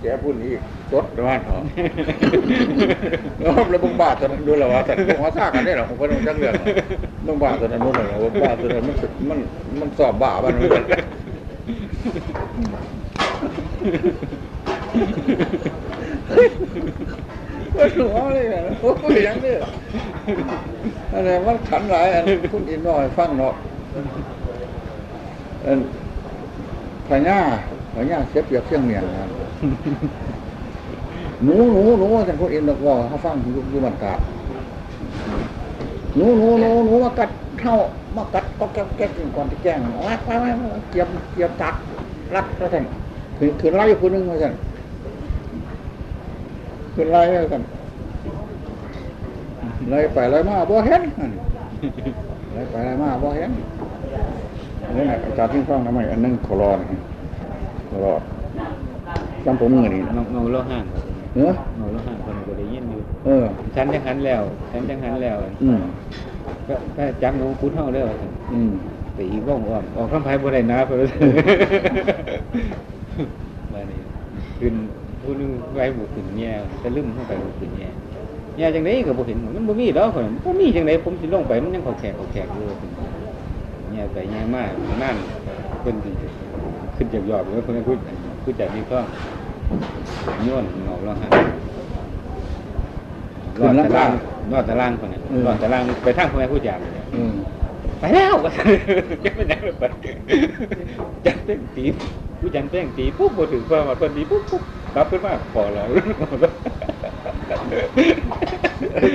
แกพุ่นอีกรถประมาณเหรอแล้วแล้วบังบาทตอนนั้นดูแล้วว่าแต่พวกเขาซากกันได้หรอผมก็ต้องจังเรื่องบังบาทตอนนั้นนู้นเหรอบังบาทตอนนั้นมันมันมันสอบบ้าบ้านนู้น ก็ถูกเอาเลยนะโอ้ยยังเนี่ยอะไรมันขันหลายอันคุณอินน้อยฟังเนาะอันพญาพญาเสียเปรียบเชียงเมียนนะหนูหนูหนูท่านคุณอินบอกว่าเขาฟังยู่อยู่บันกาดหนูหนูหนูหนูมากัดเท่ามากัดก็แก้แก้กินก่อนที่แจ้งว้ายว้าว้าเกียมเกียมตักรัดแล้วท่านคือคือไล่คนนึงมาท่าน ขึ้นไล่กันไล่ไปไล่มาบ่เห็นอั่นไล่ไปไล่มาบ่เห็นนี่แหละอาจารย์ที่ฟังทำไมอันนึงขอรอนี่ขอรอจำผมมือนี่เงาเงาโลห่างครับเนื้อเงาโลห่างคนก็ได้ยินอยู่เออฉันจังหันแล้วฉันจังหันแล้ว อืมก็ก็จักหนูพุทธเฮาแล้วอืมตีว่องออกออกคำไพ่บ่ได้นะเพิ่นมานี่ขึ้น ผู้หนึงไว้บ่ขึ้นแย่ตะลึมเข้าไปบ่ขึ้นแย่แย่จังได๋ก็บ่เห็นมันบ่มีดอกเพิ่นบ่มีจังได๋ผมสิลงไปมันยังเขาแขกเขาแขกอยู่แย่ไปแย่มากนั่นเพิ่นสิขึ้นจากยอดแล้วเพิ่นพูดพูดจากนี้ก็ย้อนเงาแล้วฮะรอดตารางรอดตารางคนนี้รอดตารางไปทางพ่อแม่ผู้จามเนี่ยไปแล้วก็จะไปไหนไปจันเต้งตี ผู้จันเต้งตีปุ๊บพอถึงเพอมาคนดีปุ๊บปุ๊บกลับขึ้นมาพอแล้ว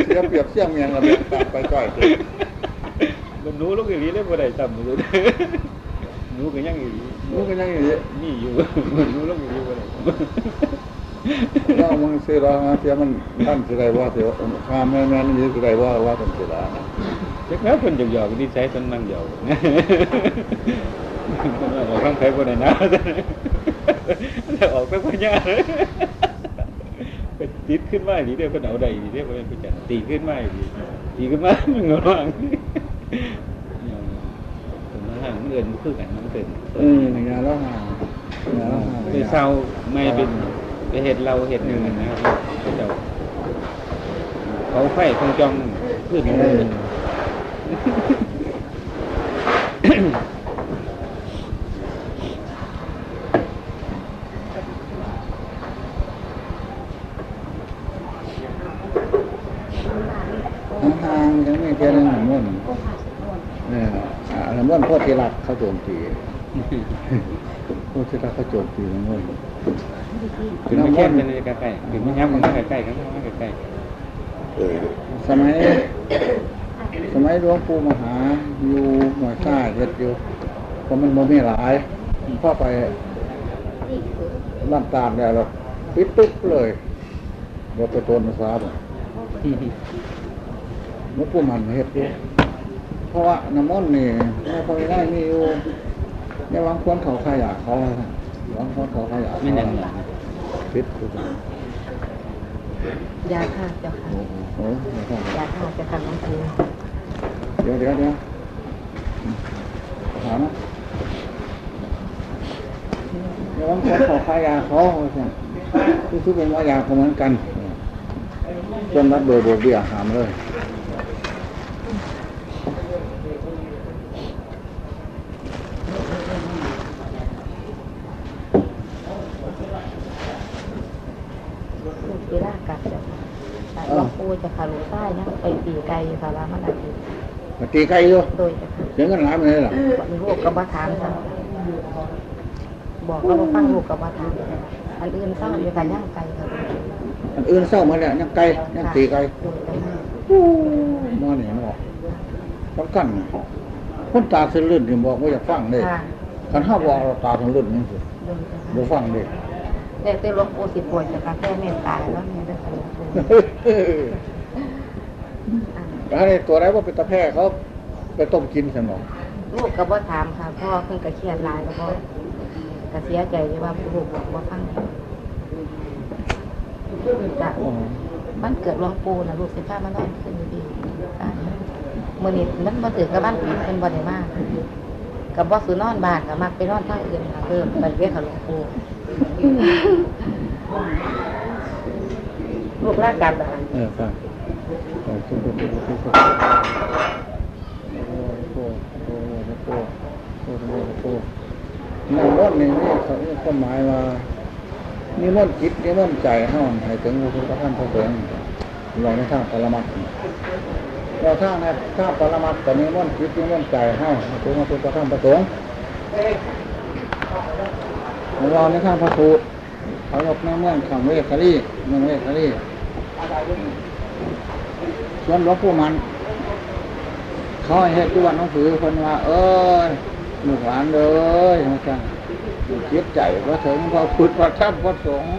เสียเปรียบเสียงเมียงระเบียบตามไปก่อยเลมันรู้ลูกอย่างนี้เลยบ่ได้จำเลยรู้กันยังอยู่รู้กันยังอย่างนี้นี่อยู่มันรู้ลูกอย่างนี้บ่ได้เรามึงเสียราเสียมันท่านเสียไรว่าเสียข้าแม่แม่นี่เสียไรว่าว่าเป็นเสียราเด็กแล้วคนหยอกๆดีใจจนนั่งหยอก ออกข้างใครบ่ได้นะแต่ออกไปพ่อยาเป็นติดขึ้นมาดีเด้อเพิ่นเอาได้ดีเด้อเพิ่นจัดตีขึ้นมาดีตีขึ้นมาเงาห่างผมห่างเงินคือกันมันเป็นเอองานแล้วห่างงานแล้วห่างไปเศร้าไม่เป็นไปเห็ดเราเห็ดหนึ่งนะครับเขาเขาไฟคงจองขึ้น เอ เล อย ห่างๆยังไม่เพียงหนึ่งมุ่นเนี่ยอ่าหนึ่งมุ่นโพธิรัก เขาโจมตีโพธิรักเขาโจมตีหนึ่งมุ่นขึ้นไม่แค่เป็นใกล้ๆขึ้นไม่ยับมันก็ใกล้ๆกันมันใกล้สมัย สมัยหลวงปู่มหาอยู่หน่วยข้าเฮ็ดอยู่เพราะมันบ่มีหลายพอไปบ้านตาดแล้วเราปิดตุ๊บเลยบ่ไปโตนภาษาบ่หลวงปู่มันเฮ็ดอยู่ เพราะว่าน้ำมนต์นี่ในพระวินัยมีอยู่ในวังควรเขาขยะเขาวังควรเขาขยะไม่นั่นหรอกปิดทุกอย่างยาฆ่าเจ้าค่ะโอ้ยาฆ่าเจ้าค่ะหลวงปู่เดี๋ยวเดี๋ยวเดี๋ยวถามนะเดี๋ยวางควนเขาขยยาเขาใช่ที่ที่เป็นว่ายาเขาเหมือนกันจนรัดเบอร์โบเบียหามเลย ลูกกีฬากัดเจ้าค่ะ หลวงปู่เจ้าค่ะลูกใต้ยังไปตีไก่อยู่ค่ะว่ามันอาทิตย์ปฏิไกลอยู่โดยเจ้าค่ะเสียเงินหลายไปเลยหรอวันนี้ลูกก็บ่ถามค่ะบอกก็บ่ฟังลูกก็บ่ถามอันอื่นเศร้าอยู่ค่ะย่างไก่ค่ะอันอื่นเศร้ามาแล้วยังไกลยังตีไกลโดยเจ้าค่ะมาเนี่ยมันออกสำคัญนะคนตาเส้นลื่นที่บอกว่าอยากฟังเลยค่ะคันห้าบอกเราตาเส้นลื่นนี่สิโดยเจ้าบ่ค่ะฟังเด็กแต่แต่หลวงปู่สิป่วยเจ้าค่ะแค่เมตตาแล้วเนี่ยเด้ อค่ะหลวงปู่อ่าตัวไรว่าเป็นตะแพร่เขาไปต้มกินสมองลูกก็บ่ถามค่ะพ่อเพิ่นก็เคียดหลายแล้วก็ก็เสียใจที่ว่าลูกบอกว่าฟังจ้ะมันเกิดหลวงปู่นะลูกสิพามานอนขึ้นดีอ่ามื้อนี้มันบ่ถึงกับบ้านเพิ่นบ่ได้มาก็บ่สินอนบ้านก็มักไปนอนท่าอื่นค่ะเพิ่มไปเรียกเขาหลวงปู่ ลูกลากการทหารเออครับนิมนต์นี่นี่เขาก็หมายว่านิมนต์จิตนิมนต์ใจห้ามให้ถึงอุทุกท่านพระสงฆ์ลองในทางปรมัตถ์เราทางในทางปรมัตถ์แต่นิมนต์คิตนิมนต์ใจห้ามถึงอุทุกท่านพระสงฆ์เราในทางพระสูตรเขายกในเมืองขังเวคารีเมืองเวคารี ส่วนหลวงปู่มัน เขาให้เฮ็ดด้วยหนังสือคนว่า เอ้ยลูกหลานเลยมาจังคิดใจว่าถึงพระพุทธพระธรรมพระสงฆ์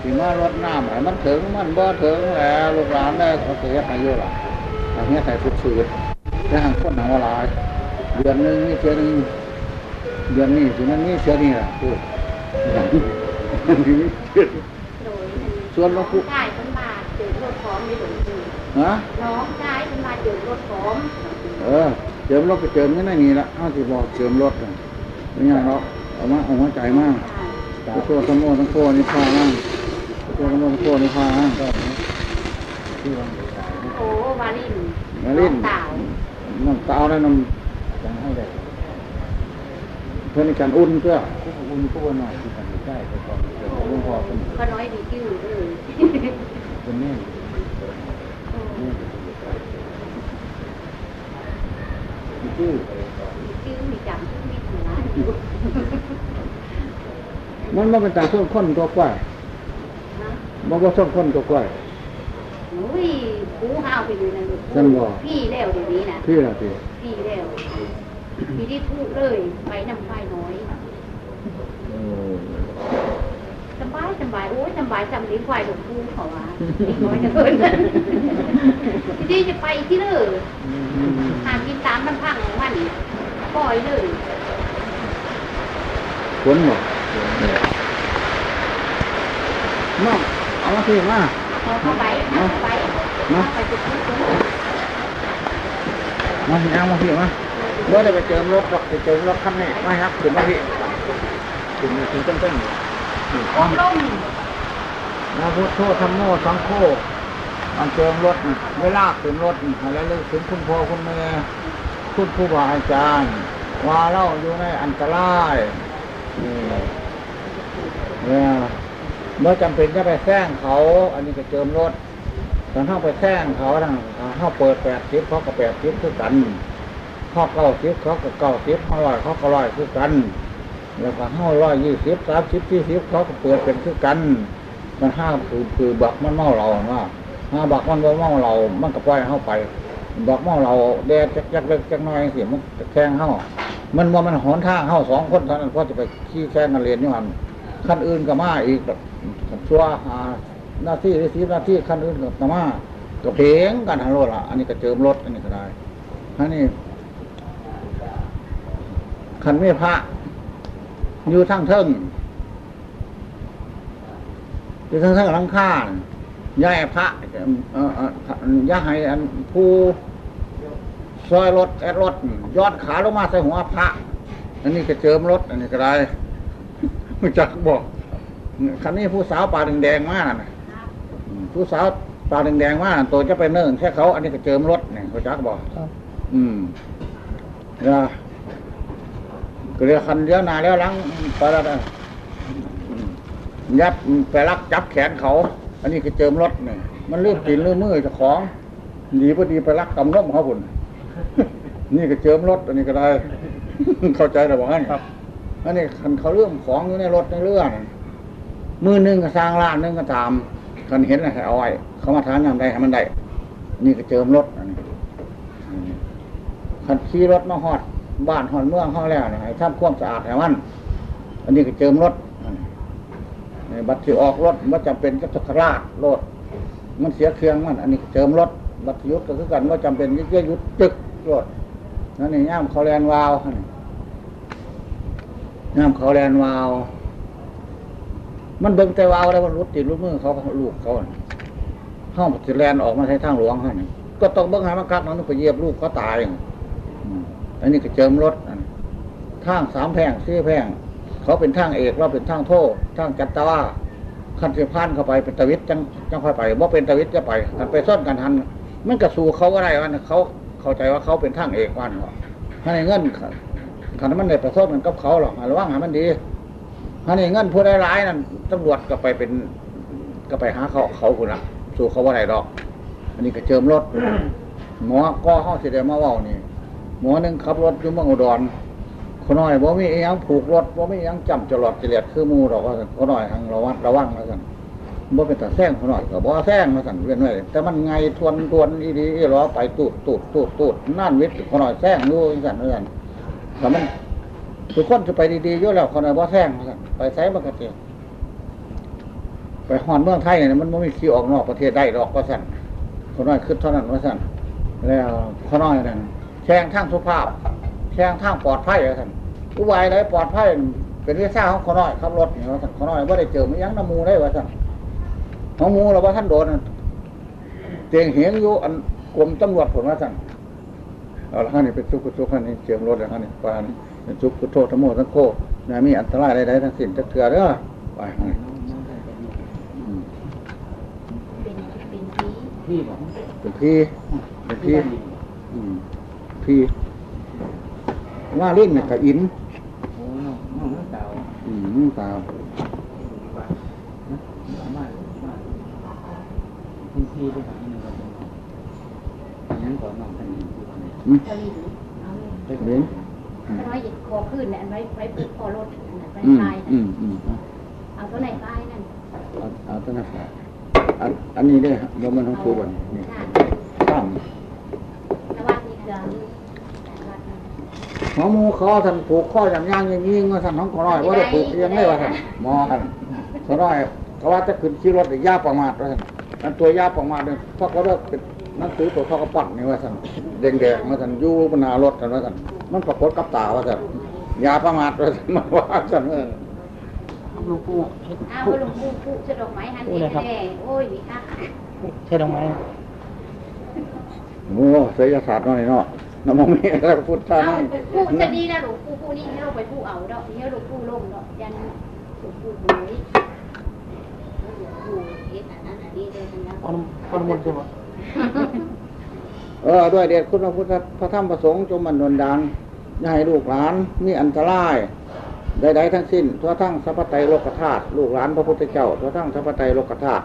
ที่มารดน้ำให้มันถึงมันบ่ถึงแล้วลูกหลานได้เขาเสียอายุละอันนี้ใส่สุดสืดแต่หางคนหนังวลายเดือนนึงนี่เชื่อนึงเดือนนี้ถึงนั้นนี่เชื่อนี่แหละพูดส่วนหลวงปู่ ไม่หลงจืดฮะน้องชายขึ้นมาเจอรถพร้อมเออเจิมรถไปเจิมนี่นั่นนี่ละเอาที่บอกเจิมรถน่ะเป็นยังเราเอามาเอาหัวใจมากพุทโธธรรมโมทั้งโคนี่พามากพุทโธธรรมโมทั้งโคนี่พามากที่ว่าโอ้วาลินมาลิ้นองเต่าน้ำเต้าแล้วน้ำจังให้ได้เพื่อนในการอุ่นเพื่ออุ่นตัวหน่อยที่ทำได้ไปก่อนเดี๋ยวหลวงพ่อเป็นก็น้อยดีกิ้วเลยเป็นแม่ ชื่อกิ้วมีจำชื่อมีถึงนะอยู่มันมันเป็นตาส้นข้นตัวกล้วยนะมันก็ส้นข้นตัวกล้วยอุ้ยกูห้าวไปอยู่นั่นนั่นบ่พี่แล้วเดี๋ยวนี้นะพี่ละพี่พี่แล้วพี่ที่พูดเลยไปน้ำไฟน้อยโอ้สบายสบายโอ้ยสบายจำลิ้นควายหลวงปู่เขาว่าเล็กน้อยนะเกินที่จะไปที่เลย หากินตามมันพังของมันปล่อยเลยฝนบ่น้องเอามาพี่มาพอเข้าไปเข้าไปเข้าไปจุดนี้ตรงนี้มาพี่เอามาพี่มาเมื่อได้ไปเจิมรถหรอกไปเจิมรถคันนี้ไม่ครับขึ้นมาพี่ขึ้นมาถึงต้นต้นอมลงนะพุทโธธรรมโมสังโฆ อันเจิมรถน่ะเวลาขึ้นรถนี่ให้ระลึกถึงคุณพ่อคุณแม่คุณครูบาอาจารย์ว่าเล่าอยู่ในอันตรายนี่เนี่ยเมื่อจำเป็นจะไปแซงเขา อันนี้ก็เจิมรถตอนเข้าไปแซงเขาน่ะเข้าเปิดแปดทิพเขาก็แปดทิพคือกันเข้าเก้าทิพเขาก็เก้าทิพเขาร้อยเขาก็ร้อยคือกัน แล้วก็ห้าร้อยยี่สิบสามสิบสี่สิบเขาก็เปิดเป็นคือกัน มันห้าคือคือบักมันเมาเราว่า หาบักมันบ่เมาเรา มันก็ปล่อยเข้าไป บักเมาเราแดดจักจักเล็กจักน้อยสียมันแข่งเข้ามันว่ามันหอนท่าเข้าสองคนเท่านั้นเพราจะไปขี่แข่งกันเรียนอยู่หันขั้นอื่นก็มาอีกแบบชัวหาหน้าที่หรือสิบหน้าที่ขั้นอื่นก็มาก็เพลงกันทางรถละอันนี้ก็เจิมรถอันนี้ก็ได้อันนี้คันไม่พระอยู่ทั้งเทิงอยู่ทั้งเทิงหลังคาน่ ย่ายพระเอ่อเอ่อย่าให้อันผู้ซอยรถแอดรถยอดขาลงมาใส่หัวพระ อันนี้ก็เจิมรถ อันนี้ก็ได้รู้จักบอกคันนี้ผู้สาวปลาแดงๆมากนะผู้สาวปลาแดงๆมากตัวจะไปเนิ่งแค่เขา อันนี้ก็เจิมรถเนี่ยรู้จักบอกครับอืมนะก็เรียกคันเลี้ยวหนาเลี้ยวหลังไปแล้วนะอืมยับไปรักจับแขนเขา อันนี้ก็เจิมรถเนี่ยมันเลื่อมตีนเลื่อมมือเจ้าของดีพอดีไปรักกำน้มเขาพุ่นนี่ก็เจิมรถอันนี้ก็ได้ เข้าใจหรือเปล่างั้นครับอันนี้คันเขาเรื่องของอยู่ในรถในเรื่องมือหนึงก็สร้างร้านหนึงก็ตามคันเห็นอะไรเอาไว้เขามาทานยามใดให้มันได้นี่ก็เจิมรถอันนี้อืมคันขี่รถมาฮอด บ้านฮอดเมืองห้องแล้วเนี่ยให้ทำความสะอาดให้มัน อันนี้ก็เจิมรถอันนี้ใน บัตรที่ออกรถว่าจำเป็นก็จะขราดรถมันเสียเครื่องมัน อันนี้เจิมรถบัตรยุทธก็คือกันว่าจำเป็นก็ยุทธจึกรถนั่นนี่ย่ามเขาแลนวาวอันนี้ย่ามเขาแลนวาว มันเบิ่งแต่วาวแล้วมันรุดติดรุดมือเขาลูกเขาห้องปฏิแลนออกมาใช้ทางหลวงให้นี่ก็ต้องเบิ่งห้มันคักนั้นไปเยียบลูกเขาตายอันนี้ก็เจิมรถทางสามแพงสี่แพง เขาเป็นทางเอกเราเป็นทางโททางจัตตาว่าคันเสียพานเข้าไปเป็นตะวิทจังจังค่อยไปว่าเป็นตะวิทจะไปกันไปซ่อนกันทันมันกระสูเขาอะไรวะเขาเข้าใจว่าเขาเป็นทางเอกวันเหรอให้เงินขันมันได้ประสบกันกับเขาหรอกระวังห้มันดีให้เงินผู้ได้ร้ายนั่นตำรวจก็ไปเป็น ก็ไปหาเขาเขาคุณละสู่เขาว่าไรหรอก อันนี้ก็เจิมรถหมอก็เข้าเสียมาว่านี่หมอหนึ่งขับรถอยู่เมืองอุดร คนน้อยบ่มีอยังผูกรถบ่มียังจำจรอดเจริญคือมูดอกว่าซั่นคนน้อยทางระวัดระวังว่าซั่นบ่เป็นแตาแซงคนน้อยก็บ่แซงว่าซั่นเว้นไว้แต่มันไงทวนทวนอีดีอีหลอไปตูดตูดตูดตูดนั่นวิทย์คนน้อยแซงอยู่ว่าซั่นว่าซั่นแต่มันทุกคนจะไปดีๆอยู่แล้วคนน้อยบ่แซงว่าซั่นไปไสมันก็เจไปฮอนเมืองไทยเนี่ยมันบ่มีขี่ออกนอกประเทศได้ดอกว่าซั่นคนน้อยคิดเท่านั้นว่าซั่นแล้วคนน้อยนั่นแข่งทางสุภาพแข่งทางปลอดภัยว่าท่น อุบายไรปลอดภัยเป็นวิชาของขน้อยขับรถนี่ว่าท่านขน้อยว่าได้เจอมันยังน้ำมูได้ว่าท่านของหมูเราว่าท่านโดนน่ะเตียงเหียงอยู่อันกรมตำรวจผลว่าท่านเอาละฮะนี่เป็นสุขุสุขนี่เจียมรถแล้วฮะนี่ปานเป็นสุขุโทษทั้งหมดทั้งโคนะมีอันตรายใดๆทั้งสิ้นจะเถื่อเด้อไปฮะนี่อืมเป็นเป็นผีพี่บอกเป็นพี่เป็นพี่อืมพี่ว่าเล่นเนี่ยกับอิน โอ้น้องน้องน้องสาว อืม นี่ตามามาพี่พี่ด้วยกันนี่นึงครับยังก่อนน้องท่านนี้อืมกะลินเอาเลยเล่นอันไว้หยิบคอขึ้นเนี่ยอันไว้ไว้ผูกคอรถอันนั้นไว้ตายเอาตัวไหนตายนั่นเอาตัวนั้นอันอันนี้เด้อบ่มันของครูบ่นี่นี่ค่ะตั้งนวัดนี่คือ หมอหมูเขาท่านผูกข้ออย่างย่างอย่างนี้ว่าท่านของขอน้อยว่าได้ผูกเรียงได้ว่าท่านหมอท่านขอน้อยเขาว่าจะขึ้นขี่รถอีกยาประมาทว่าท่านอันตัวยาประมาทเนี่ยเพราะเขาเลิกเป็นหนังสือตัวทอกระปั้นนี่ว่าท่านแดงๆว่าท่านอยู่บนหน้ารถท่านว่าท่านมันปรากฏกับตาว่าท่านยาประมาทว่าท่านมาว่าท่านเออหลวงปู่เอาหลวงปู่ปู่จะดอกไม้หันเองแน่โอ้ยมีค่าใช่ดอกไม้โอ้เสียศาสตร์น้อยเนาะ น้ำมันมีอะไรพุทธาเอานี่ปู่จะดีนะหลวงปู่ปู่นี่ให้เราไปปู่เอาดอกนี้หลวงปู่ลงดอกยันหลวงปู่บุ้ยหลวงปู่เอ็ดอันนั้นอันนี้เลยทั้งนั้นคนคนมุนใช่ไหมเออด้วยเดชคุณพระพุทธพระธรรมประสงค์จงมันดลดานอย่าให้ลูกหลานมีอันตรายใดๆทั้งสิ้นทั่วทั้งสัพพไตรโลกธาตุลูกหลานพระพุทธเจ้าทั่วทั้งสัพพไตรโลกธาตุ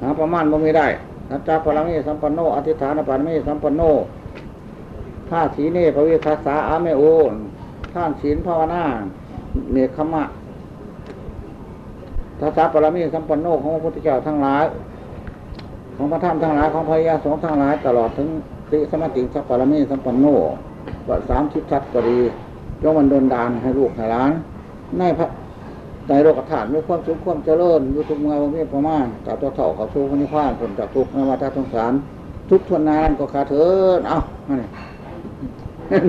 หาประมาณบ่มีได้นัจจาพลังเมสัมปันโนอธิษฐานปานเมสัมปันโน ท่าสีเนพระวิทัสาอาเมโอท่านศีลภาวนาเนคขมะทัสสะปรมีสัมปันโนของพระพุทธเจ้าทั้งหลาย ของพระธรรมทั้งหลายของพระยาสงฆ์ทั้งหลาย ตลอดถึงติสมติสัพพารมีสัมปันโนวัดสามทิศทัศก็ดียกมันโดนดานให้ลูกให้หลาน ในพระในโลกธาตุมีความสุขความเจริญอยู่ทุกเมื่อวันนี้ประมาณกับตัวเถ่ากับสู้พนิพพานผลจากทุกนวัฏสงสาร ทุกทวนนานก็ขาเถินเอ้ามาเนี่ย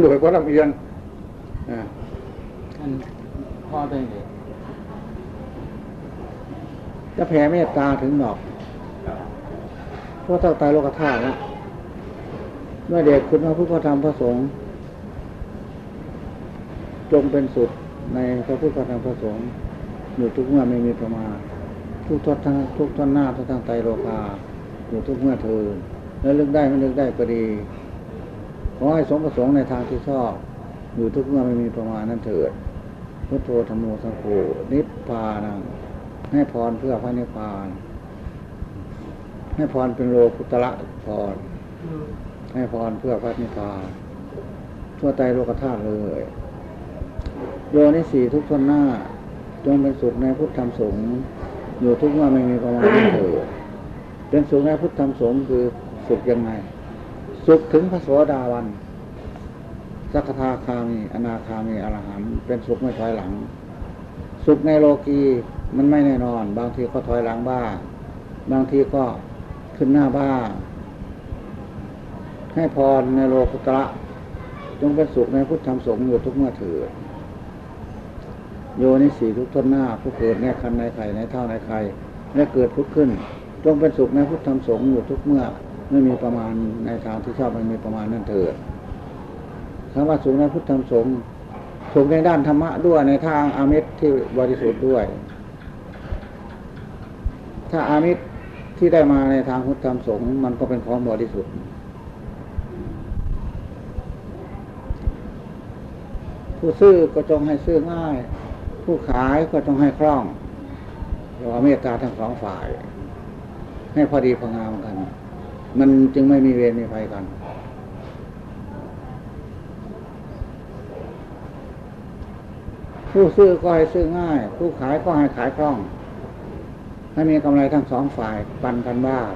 หน่วยพระลำเอียงอ่าอันพ่อเป็นไงจะแผ่เมตตาถึงดอกเพราะเท่าตายโลกธาตุแล้วเมื่อเด็กคุณพระพุทธธรรมพระสงฆ์จงเป็นสุดในพระพุทธธรรมพระสงฆ์อยู่ทุกเมื่อไม่มีประมาณทุกทศทั้งทุกท่อนหน้าทุกทางไตรโลกาอยู่ทุกเมื่อเธอแล้วลึกได้ไม่ลึกได้ก็ดี ขอให้สมประสงค์ในทางที่ชอบ อยู่ทุกเมื่อไม่มีประมาณนั่นเถิดพุทโธธรรมโมสังโฆนิพพานังให้พรเพื่อพระนิพพาน ให้พรเป็นโลกุตระพร ให้พรเพื่อพระนิพพาน ทั่วใจโลกธาตุเลย โยนิสีทุกทนหน้า จงเป็นสุขในพุทธธรรมสงฆ์อยู่ทุกเมื่อไม่มีประมาณนั้นเถิดเป็นสุขในพุทธธรรมสงฆ์คือสุขยังไง สุขถึงพระโสดาวันสักทาคามีอนาคามีอรหันเป็นสุขไม่ถอยหลัง สุขในโลกีมันไม่แน่นอน บางทีก็ถอยหลังบ้าง บางทีก็ขึ้นหน้าบ้าง ให้พรในโลกุตระจงเป็นสุขในพุทธธรรมสงฆ์อยู่ทุกเมื่อเถิดโยนิสีทุกทนหน้า ผู้เกิดในคันในไข่ในเท่าในไข่และเกิดพุทธขึ้น จงเป็นสุขในพุทธธรรมสงฆ์อยู่ทุกเมื่อ ไม่มีประมาณในทางที่ชอบไม่มีประมาณนั่นเถิดคำว่าสุขในพุทธธรรมสงฆ์สุขในด้านธรรมะด้วยในทางอามิตรที่บริสุทธิ์ด้วย ถ้าอามิตรที่ได้มาในทางพุทธธรรมสงฆ์มันก็เป็นของบริสุทธิ์ผู้ซื้อก็จงให้ซื้อง่าย ผู้ขายก็จงให้คล่องเราเมตตาทั้งสองฝ่าย ให้พอดีพองามกัน มันจึงไม่มีเวรมีภัยกัน ผู้ซื้อก็ให้ซื้อง่าย ผู้ขายก็ให้ขายคล่อง ให้มีกำไรทั้งสองฝ่ายปันกันบ้าง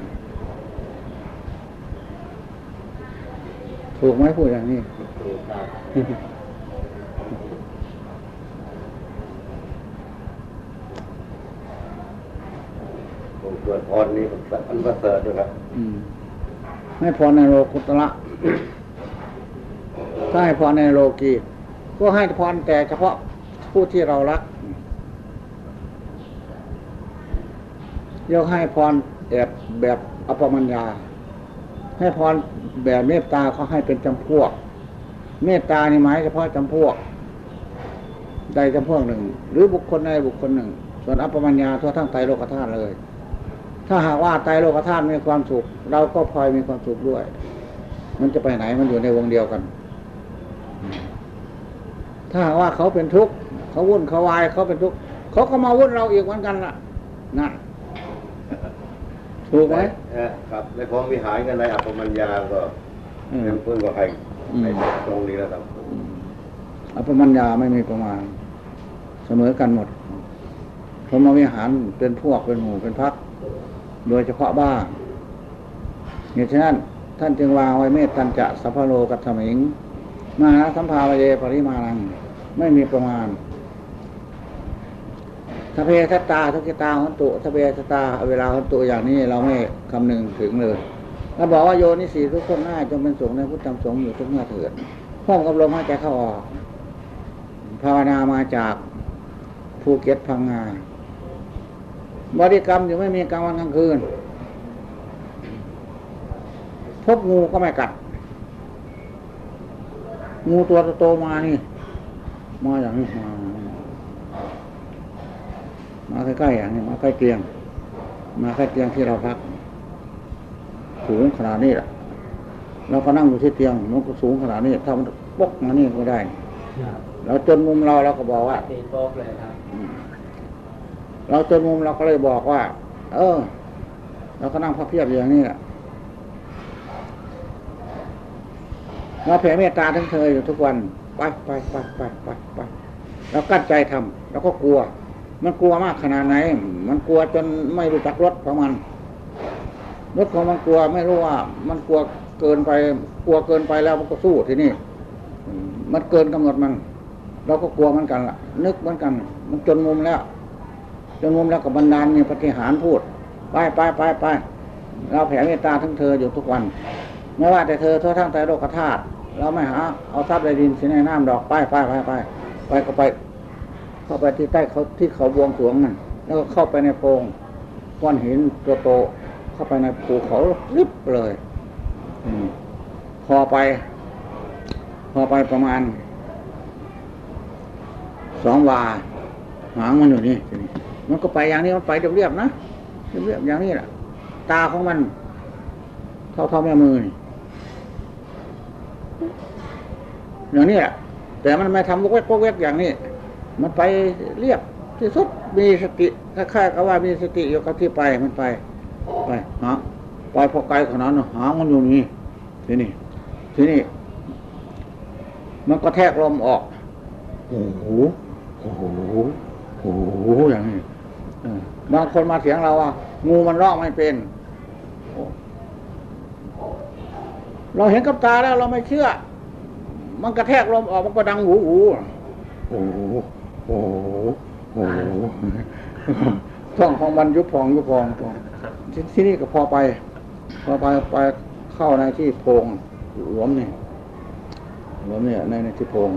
ถูกไหมพูดอย่างนี้ถูกครับผมเกิดพรนี้อันประเสริฐด้วยครับอืม ให้พรในโลกุตระถ้าให้พรในโลกีก็ให้พรแต่เฉพาะผู้ที่เรารักยกให้พรแบบแบบอปมัญญา ให้พรแบบเมตตาก็ให้เป็นจำพวก เมตตานี่หมายเฉพาะจำพวก ใดจำพวกหนึ่ง หรือบุคคลใดบุคคลหนึ่ง ส่วนอปมัญญาทั่วทั้งไตโลกธาตุเลย ถ้าหากว่าไตรโลกธาตุมีความสุข เราก็พลอยมีความสุขด้วย มันจะไปไหนมันอยู่ในวงเดียวกัน ถ้าหากว่าเขาเป็นทุกข์เขาวุ่นเขาวายเขาเป็นทุกข์เขาก็มาวุ่นเราอีกเหมือนกันล่ะนั่นถูกไหมเออครับในของวิหารกันในอัปปมัญญาก็อืมเพื่อนก็ให้อืมให้ตรงนี้แล้วครับอภิมัญญาไม่มีประมาณ เสมอกันหมดพรหมวิหารเป็นพวกเป็นหมู่เป็นพัก โดยเฉพาะบ้างเหตุฉะนั้นท่านจึงวางไว้เมตตัญจะสัพพะโลกัตถมิงมานะสัมภาวเยปริมาณัง ไม่มีประมาณทเพทตาทุกิตาหันตุทเพทตาเวลาหันตุอย่างนี้เราไม่คำนึงถึงเลยเราบอกว่าโยนิสีทุกคนหน้าจงเป็นสงฆ์ในพุทธธรรมสงฆ์อยู่ทุกเมื่อเถิดพร้อมกับลมหายใจเข้าออก ภาวนามาจากภูเก็ตพังงา บริกรรมอยู่ไม่มีกลางวันกลางคืน พบงูก็ไม่กัด งูตัวโตๆมานี่ มาอย่างนี้มามาใกล้ๆอย่างนี้มาใกล้เตียง มาใกล้เตียงที่เราพัก สูงขนาดนี้แหละเราก็นั่งอยู่ที่เตียงมันก็สูงขนาดนี้ถ้ามันปกมานี่ก็ได้เราจนมุมเราเราก็บอกว่าตีโป๊ก เราจนมุมเราก็เลยบอกว่า เออ เราก็นั่งพับเพียบอย่างนี้แหละเราแผ่เมตตาทั้งเธออยู่ทุกวัน ไปไปไปไปไปไปเรากั้นใจทำเราก็กลัว มันกลัวมากขนาดไหน มันกลัวจนไม่รู้จักรถของมันรถของมันกลัวไม่รู้ว่า มันกลัวเกินไป กลัวเกินไปแล้วมันก็สู้ทีนี่ มันเกินกำหนดมัน เราก็กลัวเหมือนกันล่ะ นึกเหมือนกัน มันจนมุมแล้ว จนมุมแล้วกับบรรดาลเนี่ยปฏิหารพูด ไปไปไปไปเราแผ่เมตตาทั้งเธออยู่ทุกวัน ไม่ว่าแต่เธอทั่วทั้งใจโลกธาตุเราไม่หาเอาทรัพย์ในดินสินในน้ำดอกไปไปไปไปไปก็ไป เข้าไปที่ใต้เขาที่เขาบวงสรวงนั่นแล้วก็เข้าไปในโพรงก้อนหินตัวโตเข้าไปในภูเขาลิบเลยอพอไป พอไปประมาณสองวาหางมันอยู่นี่ มันก็ไปอย่างนี้มันไปเรียบๆนะเรียบๆอย่างนี้แหละตาของมันเท่าเท่าแม่มือนี่อย่างนี้แหละแต่มันไม่ทำวกเวกวกเวกอย่างนี้ มันไปเรียบที่สุดมีสติคล้ายๆกับว่ามีสติอยู่กับที่ไปมันไป ไปหาไปพอไกลขนาดนั้นหางมันอยู่นี่ทีนี่ทีนี่มันก็แทกลมออกโอ้โหโอ้โหโอ้โหอย่างนี้ บางคนมาเถียงเราว่า งูมันร้องไม่เป็นโอ้เราเห็นกับตาแล้วเราไม่เชื่อ มันกระแทกลมออกมันก็ดังหูหูโอ้โหโอ้โหโอ้โหท้องของมันยุบพองยุบพองพองที่ที่นี่ก็พอไป พอไปไปเข้าในที่โพรงหลวมนี่หลวมเนี่ยในในที่โพรง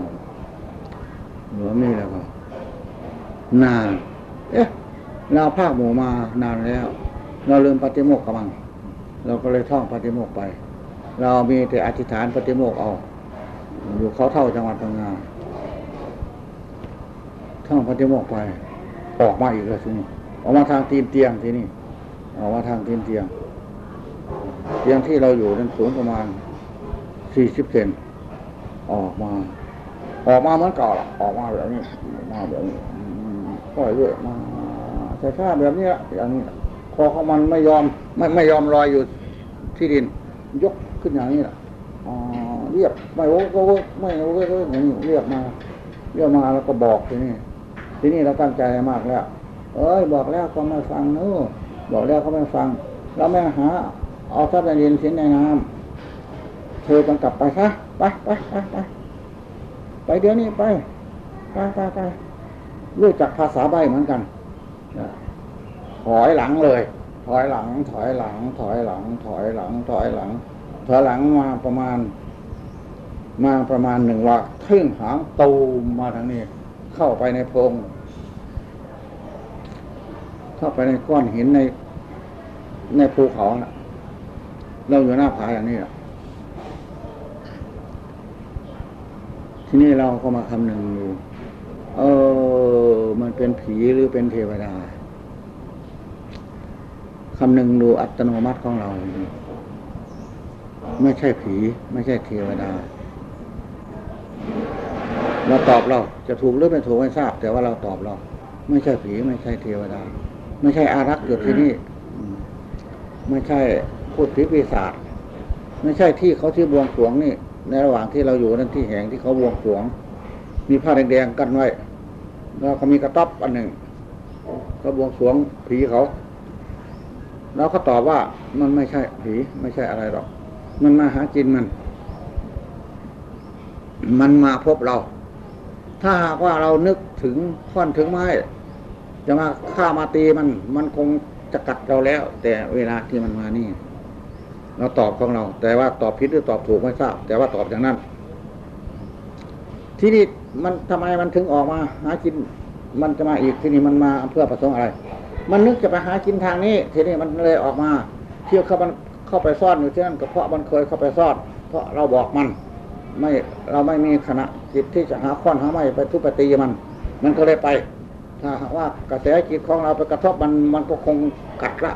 หลวมนี่แล้วก็นาน เอ๊ะ เราภาคหมู่มานานแล้ว เราลืมปฏิโมกข์กำลังเราก็เลยท่องปฏิโมกข์ไป เรามีแต่อธิษฐานปฏิโมกข์เอา อยู่เขาเท่าจังหวัดพังงาท่องปฏิโมกข์ไป ออกมาอีกแล้วทีนี้ออกมาทางตีนเตียงทีนี้ออกมาทางตีนเตียง เตียงที่เราอยู่นั้นสูงประมาณสี่สิบเซนออกมา ออกมาเหมือนเก่าล่ะออกมาแบบนี้ออกมาแบบนี้อืมค่อยเรื่อยมา ใช้ท่าแบบนี้ละอย่างนี้ละคอของมันไม่ยอมไม่ไม่ยอมลอยอยู่ที่ดิน ยกขึ้นอย่างนี้ล่ะอ๋อเรียบไม่โอ้ก็โอ้ไม่โอ้ก็อย่างนี้เรียบมาเรียกมาแล้วก็บอกทีนี่ทีนี่เราตั้งใจมากแล้ว เอ้ยบอกแล้วเขาไม่ฟังเนอบอกแล้วเขาไม่ฟังเราไม่หาเอาทรัพย์ในดินสินในน้ำเธอต้องกลับไปซะไปไปไปไปไปเดี๋ยวนี้ไปไปไปไปรู้จักภาษาใบเหมือนกัน ถอยหลังเลย ถอยหลัง ถอยหลัง ถอยหลัง ถอยหลัง ถอยหลัง ถอยหลังมาประมาณ มาประมาณหนึ่งวักครึ่งหางตูมมาทางนี้ เข้าไปในโพรงเข้าไปในก้อนหินในในภูเขานะเราอยู่หน้าผาอย่างนี้แหละที่นี้เราก็มาคำหนึ่งดู เออ มันเป็นผีหรือเป็นเทวดาคำหนึ่งดูอัตโนมัติของเรา ไม่ใช่ผี ไม่ใช่เทวดาเราตอบเราจะถูกหรือไม่ถูกไม่ทราบ แต่ว่าเราตอบเรา ไม่ใช่ผีไม่ใช่เทวดา ไม่ใช่อารักษ์อยู่ที่นี่ไม่ใช่พูดผีปีศาจไม่ใช่ที่เขาที่บวงสรวงนี่ ในระหว่างที่เราอยู่นั่นที่แห่งที่เขาบวงสรวง มีผ้าแดงๆกั้นไว้แล้วก็มีกระต๊อบอันหนึ่งก็บวงสรวงผีเขาแล้วเขาตอบว่ามันไม่ใช่ผีไม่ใช่อะไรหรอก มันมาหากินมัน มันมาพบเรา ถ้าหากว่าเรานึกถึงค่อนถึงไม้จะมาฆ่ามาตีมัน มันคงจะกัดเราแล้ว แต่เวลาที่มันมานี่ เราตอบของเรา แต่ว่าตอบผิดหรือตอบถูกไม่ทราบ แต่ว่าตอบอย่างนั้น ที่นี่ มันทำไมมันถึงออกมาหากิน มันจะมาอีกที่นี่มันมาเพื่อประสงค์อะไร มันนึกจะไปหากินทางนี้ ทีนี้มันเลยออกมาเที่ยวเข้ามันเข้าไปซ่อนอยู่ที่นั่นก็เพราะมันเคยเข้าไปซ่อน เพราะเราบอกมัน ไม่เราไม่มีขณะจิตที่จะหาค้อนหาไม้ไปทุบไปตีมัน มันก็เลยไป ถ้าว่ากระแสจิตของเราไปกระทบมันมันก็คงกัดละ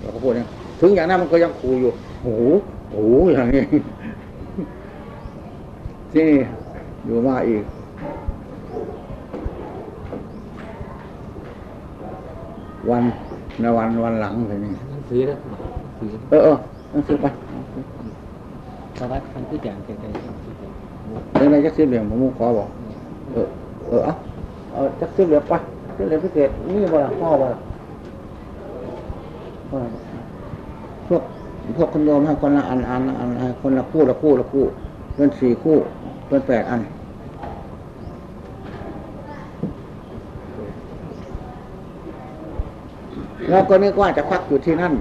เราก็พูดอย่างนี้ถึงอย่างนั้นมันก็ยังขู่อยู่โอ้โหโอ้โหอย่างนี้ที่อยู่มาอีก วันในวันวันหลังเลยนี่หนังสือนะหนังสือเออเออหนังสือไปประวัติพันธุ์อย่างไกลๆเรื่องอะไรจักสิบเหลี่ยมผมขอบอก เออเออเอาเอาจักสิบเหลี่ยมไปสิบเหลี่ยมพิเศษนี่บ่ละพ่อบ่ละพ่อละพวกพวกคุณโยมให้คนละอันอันอันให้คนละคู่ละคู่ละคู่เป็นสี่คู่เป็นแปดอัน เราก็นึกว่าจะพักอยู่ที่นั่น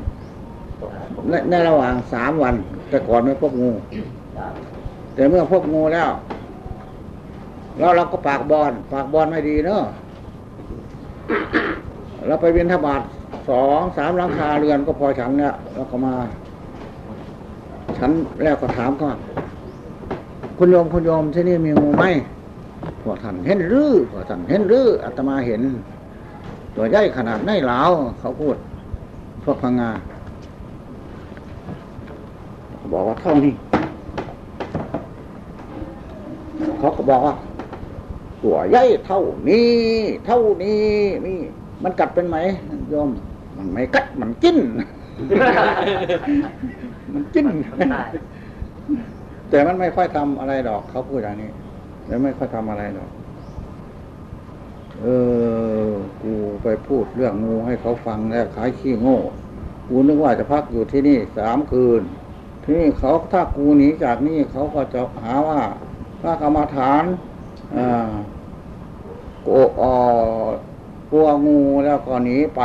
ในในระหว่างสามวัน แต่ก่อนไม่พบงู แต่เมื่อพบงูแล้ว แล้วเราก็ปากบอลปากบอลไม่ดีเนอะเราไปเวียนทบาทสองสามหลังคาเรือนก็พอฉันเนี่ยแล้วก็มา ฉันแล้วก็ถามก็คุณโยมคุณโยมที่นี่มีงูไหมพวกท่านเห็นรื้อพวกท่านเห็นรื้ออาตมาเห็น ตัวใหญ่ขนาดไหนหลาวเขาพูด พวกพังงาบอกว่าเท่านี้เขาก็บอกว่าตัวใหญ่เท่านี้เท่านี้นี่มันกัดเป็นไหมโยมมันไม่กัดมันกิน มันกินแต่มันไม่ค่อยทำอะไรดอกเขาพูดอย่างนี้แล้วไม่ค่อยทำอะไรดอก เออ กูไปพูดเรื่องงูให้เขาฟังแล้วขายขี้โง่ กูนึกว่าจะพักอยู่ที่นี่สามคืน ที่นี่เขาถ้ากูหนีจากนี่เขาก็จะหาว่าพระกรรมฐานอ่าโกอกลัวงูแล้วก็หนีไป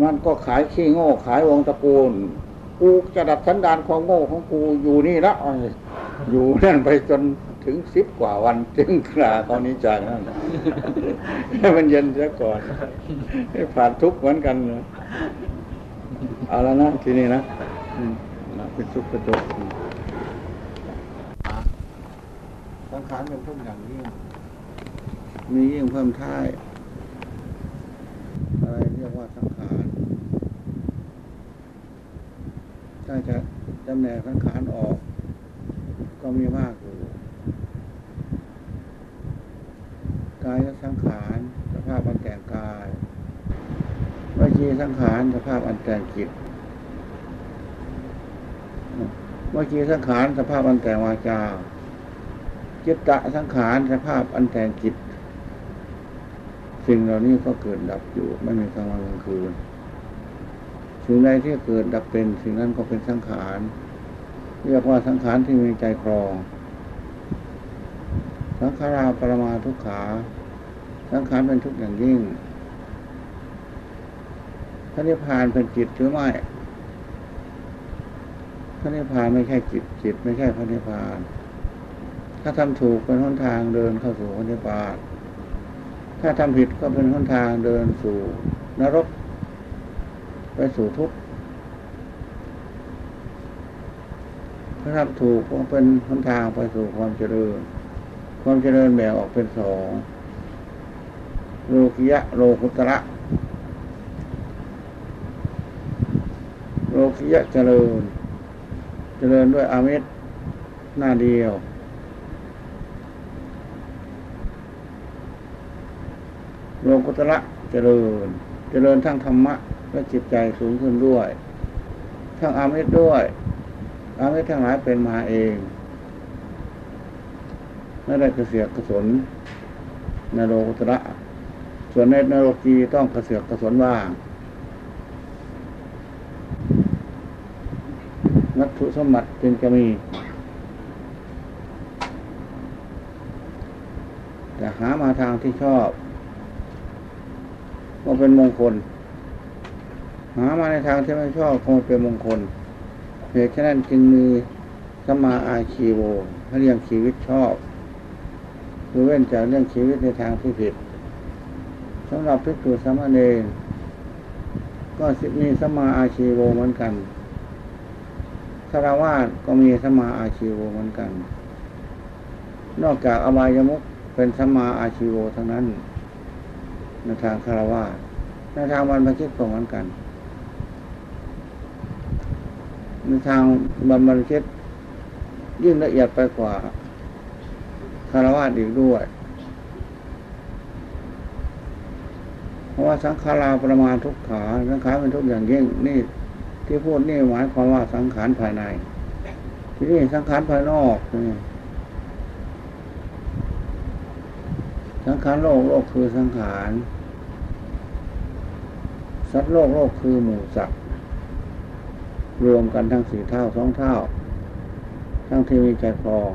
มันก็ขายขี้โง่ ขายวงตระกูล กูจะดัดสันดานของโง่ของกูอยู่นี่ละอาอยู่นั่นไปจน ถึงสิบกว่าวันถึงกราตอนนี้จากนั่นให้มันเย็นเสียก่อนให้ผ่านทุกข์เหมือนกันนะเอาแล้วนะทีนี้นะอืมนะเป็นทุกข์เป็นทุกข์สังขารเป็นทุกอย่างยิ่งมียิ่งเพิ่มท้ายอะไรเรียกว่าสังขารถ้าจะจำแนกสังขารออก ก็มีมากอยู่กายสังขารสภาพอันแต่งกายวจี สังขารสภาพอันแต่งจิตวจีสังขารสภาพอันแต่งวาจาจิตตะสังขารสภาพอันแต่งจิต สิ่งเหล่านี้ก็เกิดดับอยู่ไม่มีกลางวันกลางคืนสิ่งใดที่เกิดดับเป็นสิ่งนั้นก็เป็นสังขารเรียกว่าสังขารที่มีใจครอง สังขาราปรมาทุกขา สังขารเป็นทุกอย่างยิ่ง พระนิพพานเป็นจิตหรือไม่พระนิพพานไม่ใช่จิตจิต ไม่ใช่พระนิพพาน ถ้าทำถูกเป็นหนทางเดินเข้าสู่พระนิพพาน ถ้าทำผิดก็เป็นหนทางเดินสู่นรก ไปสู่ทุกข์ถ้าทำถูกก็เป็นหนทางไปสู่ความเจริญ ความเจริญแบ่งออกเป็นสองโลกิยะโลกุตระ โลกิยะเจริญ เจริญด้วยอามิตรหน้าเดียว โลกุตระเจริญ เจริญทั้งธรรมะและจิตใจสูงขึ้นด้วย ทั้งอามิตรด้วย อามิตรทั้งหลายเป็นมาเองไม่ได้กระเสียกกระสนในโลกุตระส่วนในนรกีต้องกระเสือกกระสนว่างนัต ถุสมบัติจึงจะมีแต่หามาทางที่ชอบก็เป็นมงคล หามาในทางที่ไม่ชอบคงเป็นมงคลเหตุฉะนั้นจึงมีสมมาอาชีโวให้เลี้ยงชีวิตชอบคือเว้นจากเรื่องชีวิตในทางที่ผิดสำหรับพิกษุสามเณรก็มีสมมาอาชีโวเหมือนกันารวาสก็มีสมาอาชีโวเหมือนกัน นอกจากอบายมุขเป็นสมาอาชีโวทั้งนั้น ในทางคารวาสในทางบรรพชิตก็เหมือนกัน ในทางบรรพชิตยิ่งละเอียดไปกว่าคารวะอีกด้วย เพราะว่าสังขาราประมาณทุกขาสังขารเป็นทุกอย่างยิ่งนี่ ที่พูดนี่หมายความว่าสังขารภายใน ที่นี่สังขารภายนอกนี่สังขารโลกโลกคือสังขารสัตว์โลกโลกคือหมู่สัตว์รวมกันทั้งสี่เท่าสองเท่า ทั้งที่มีใจครอง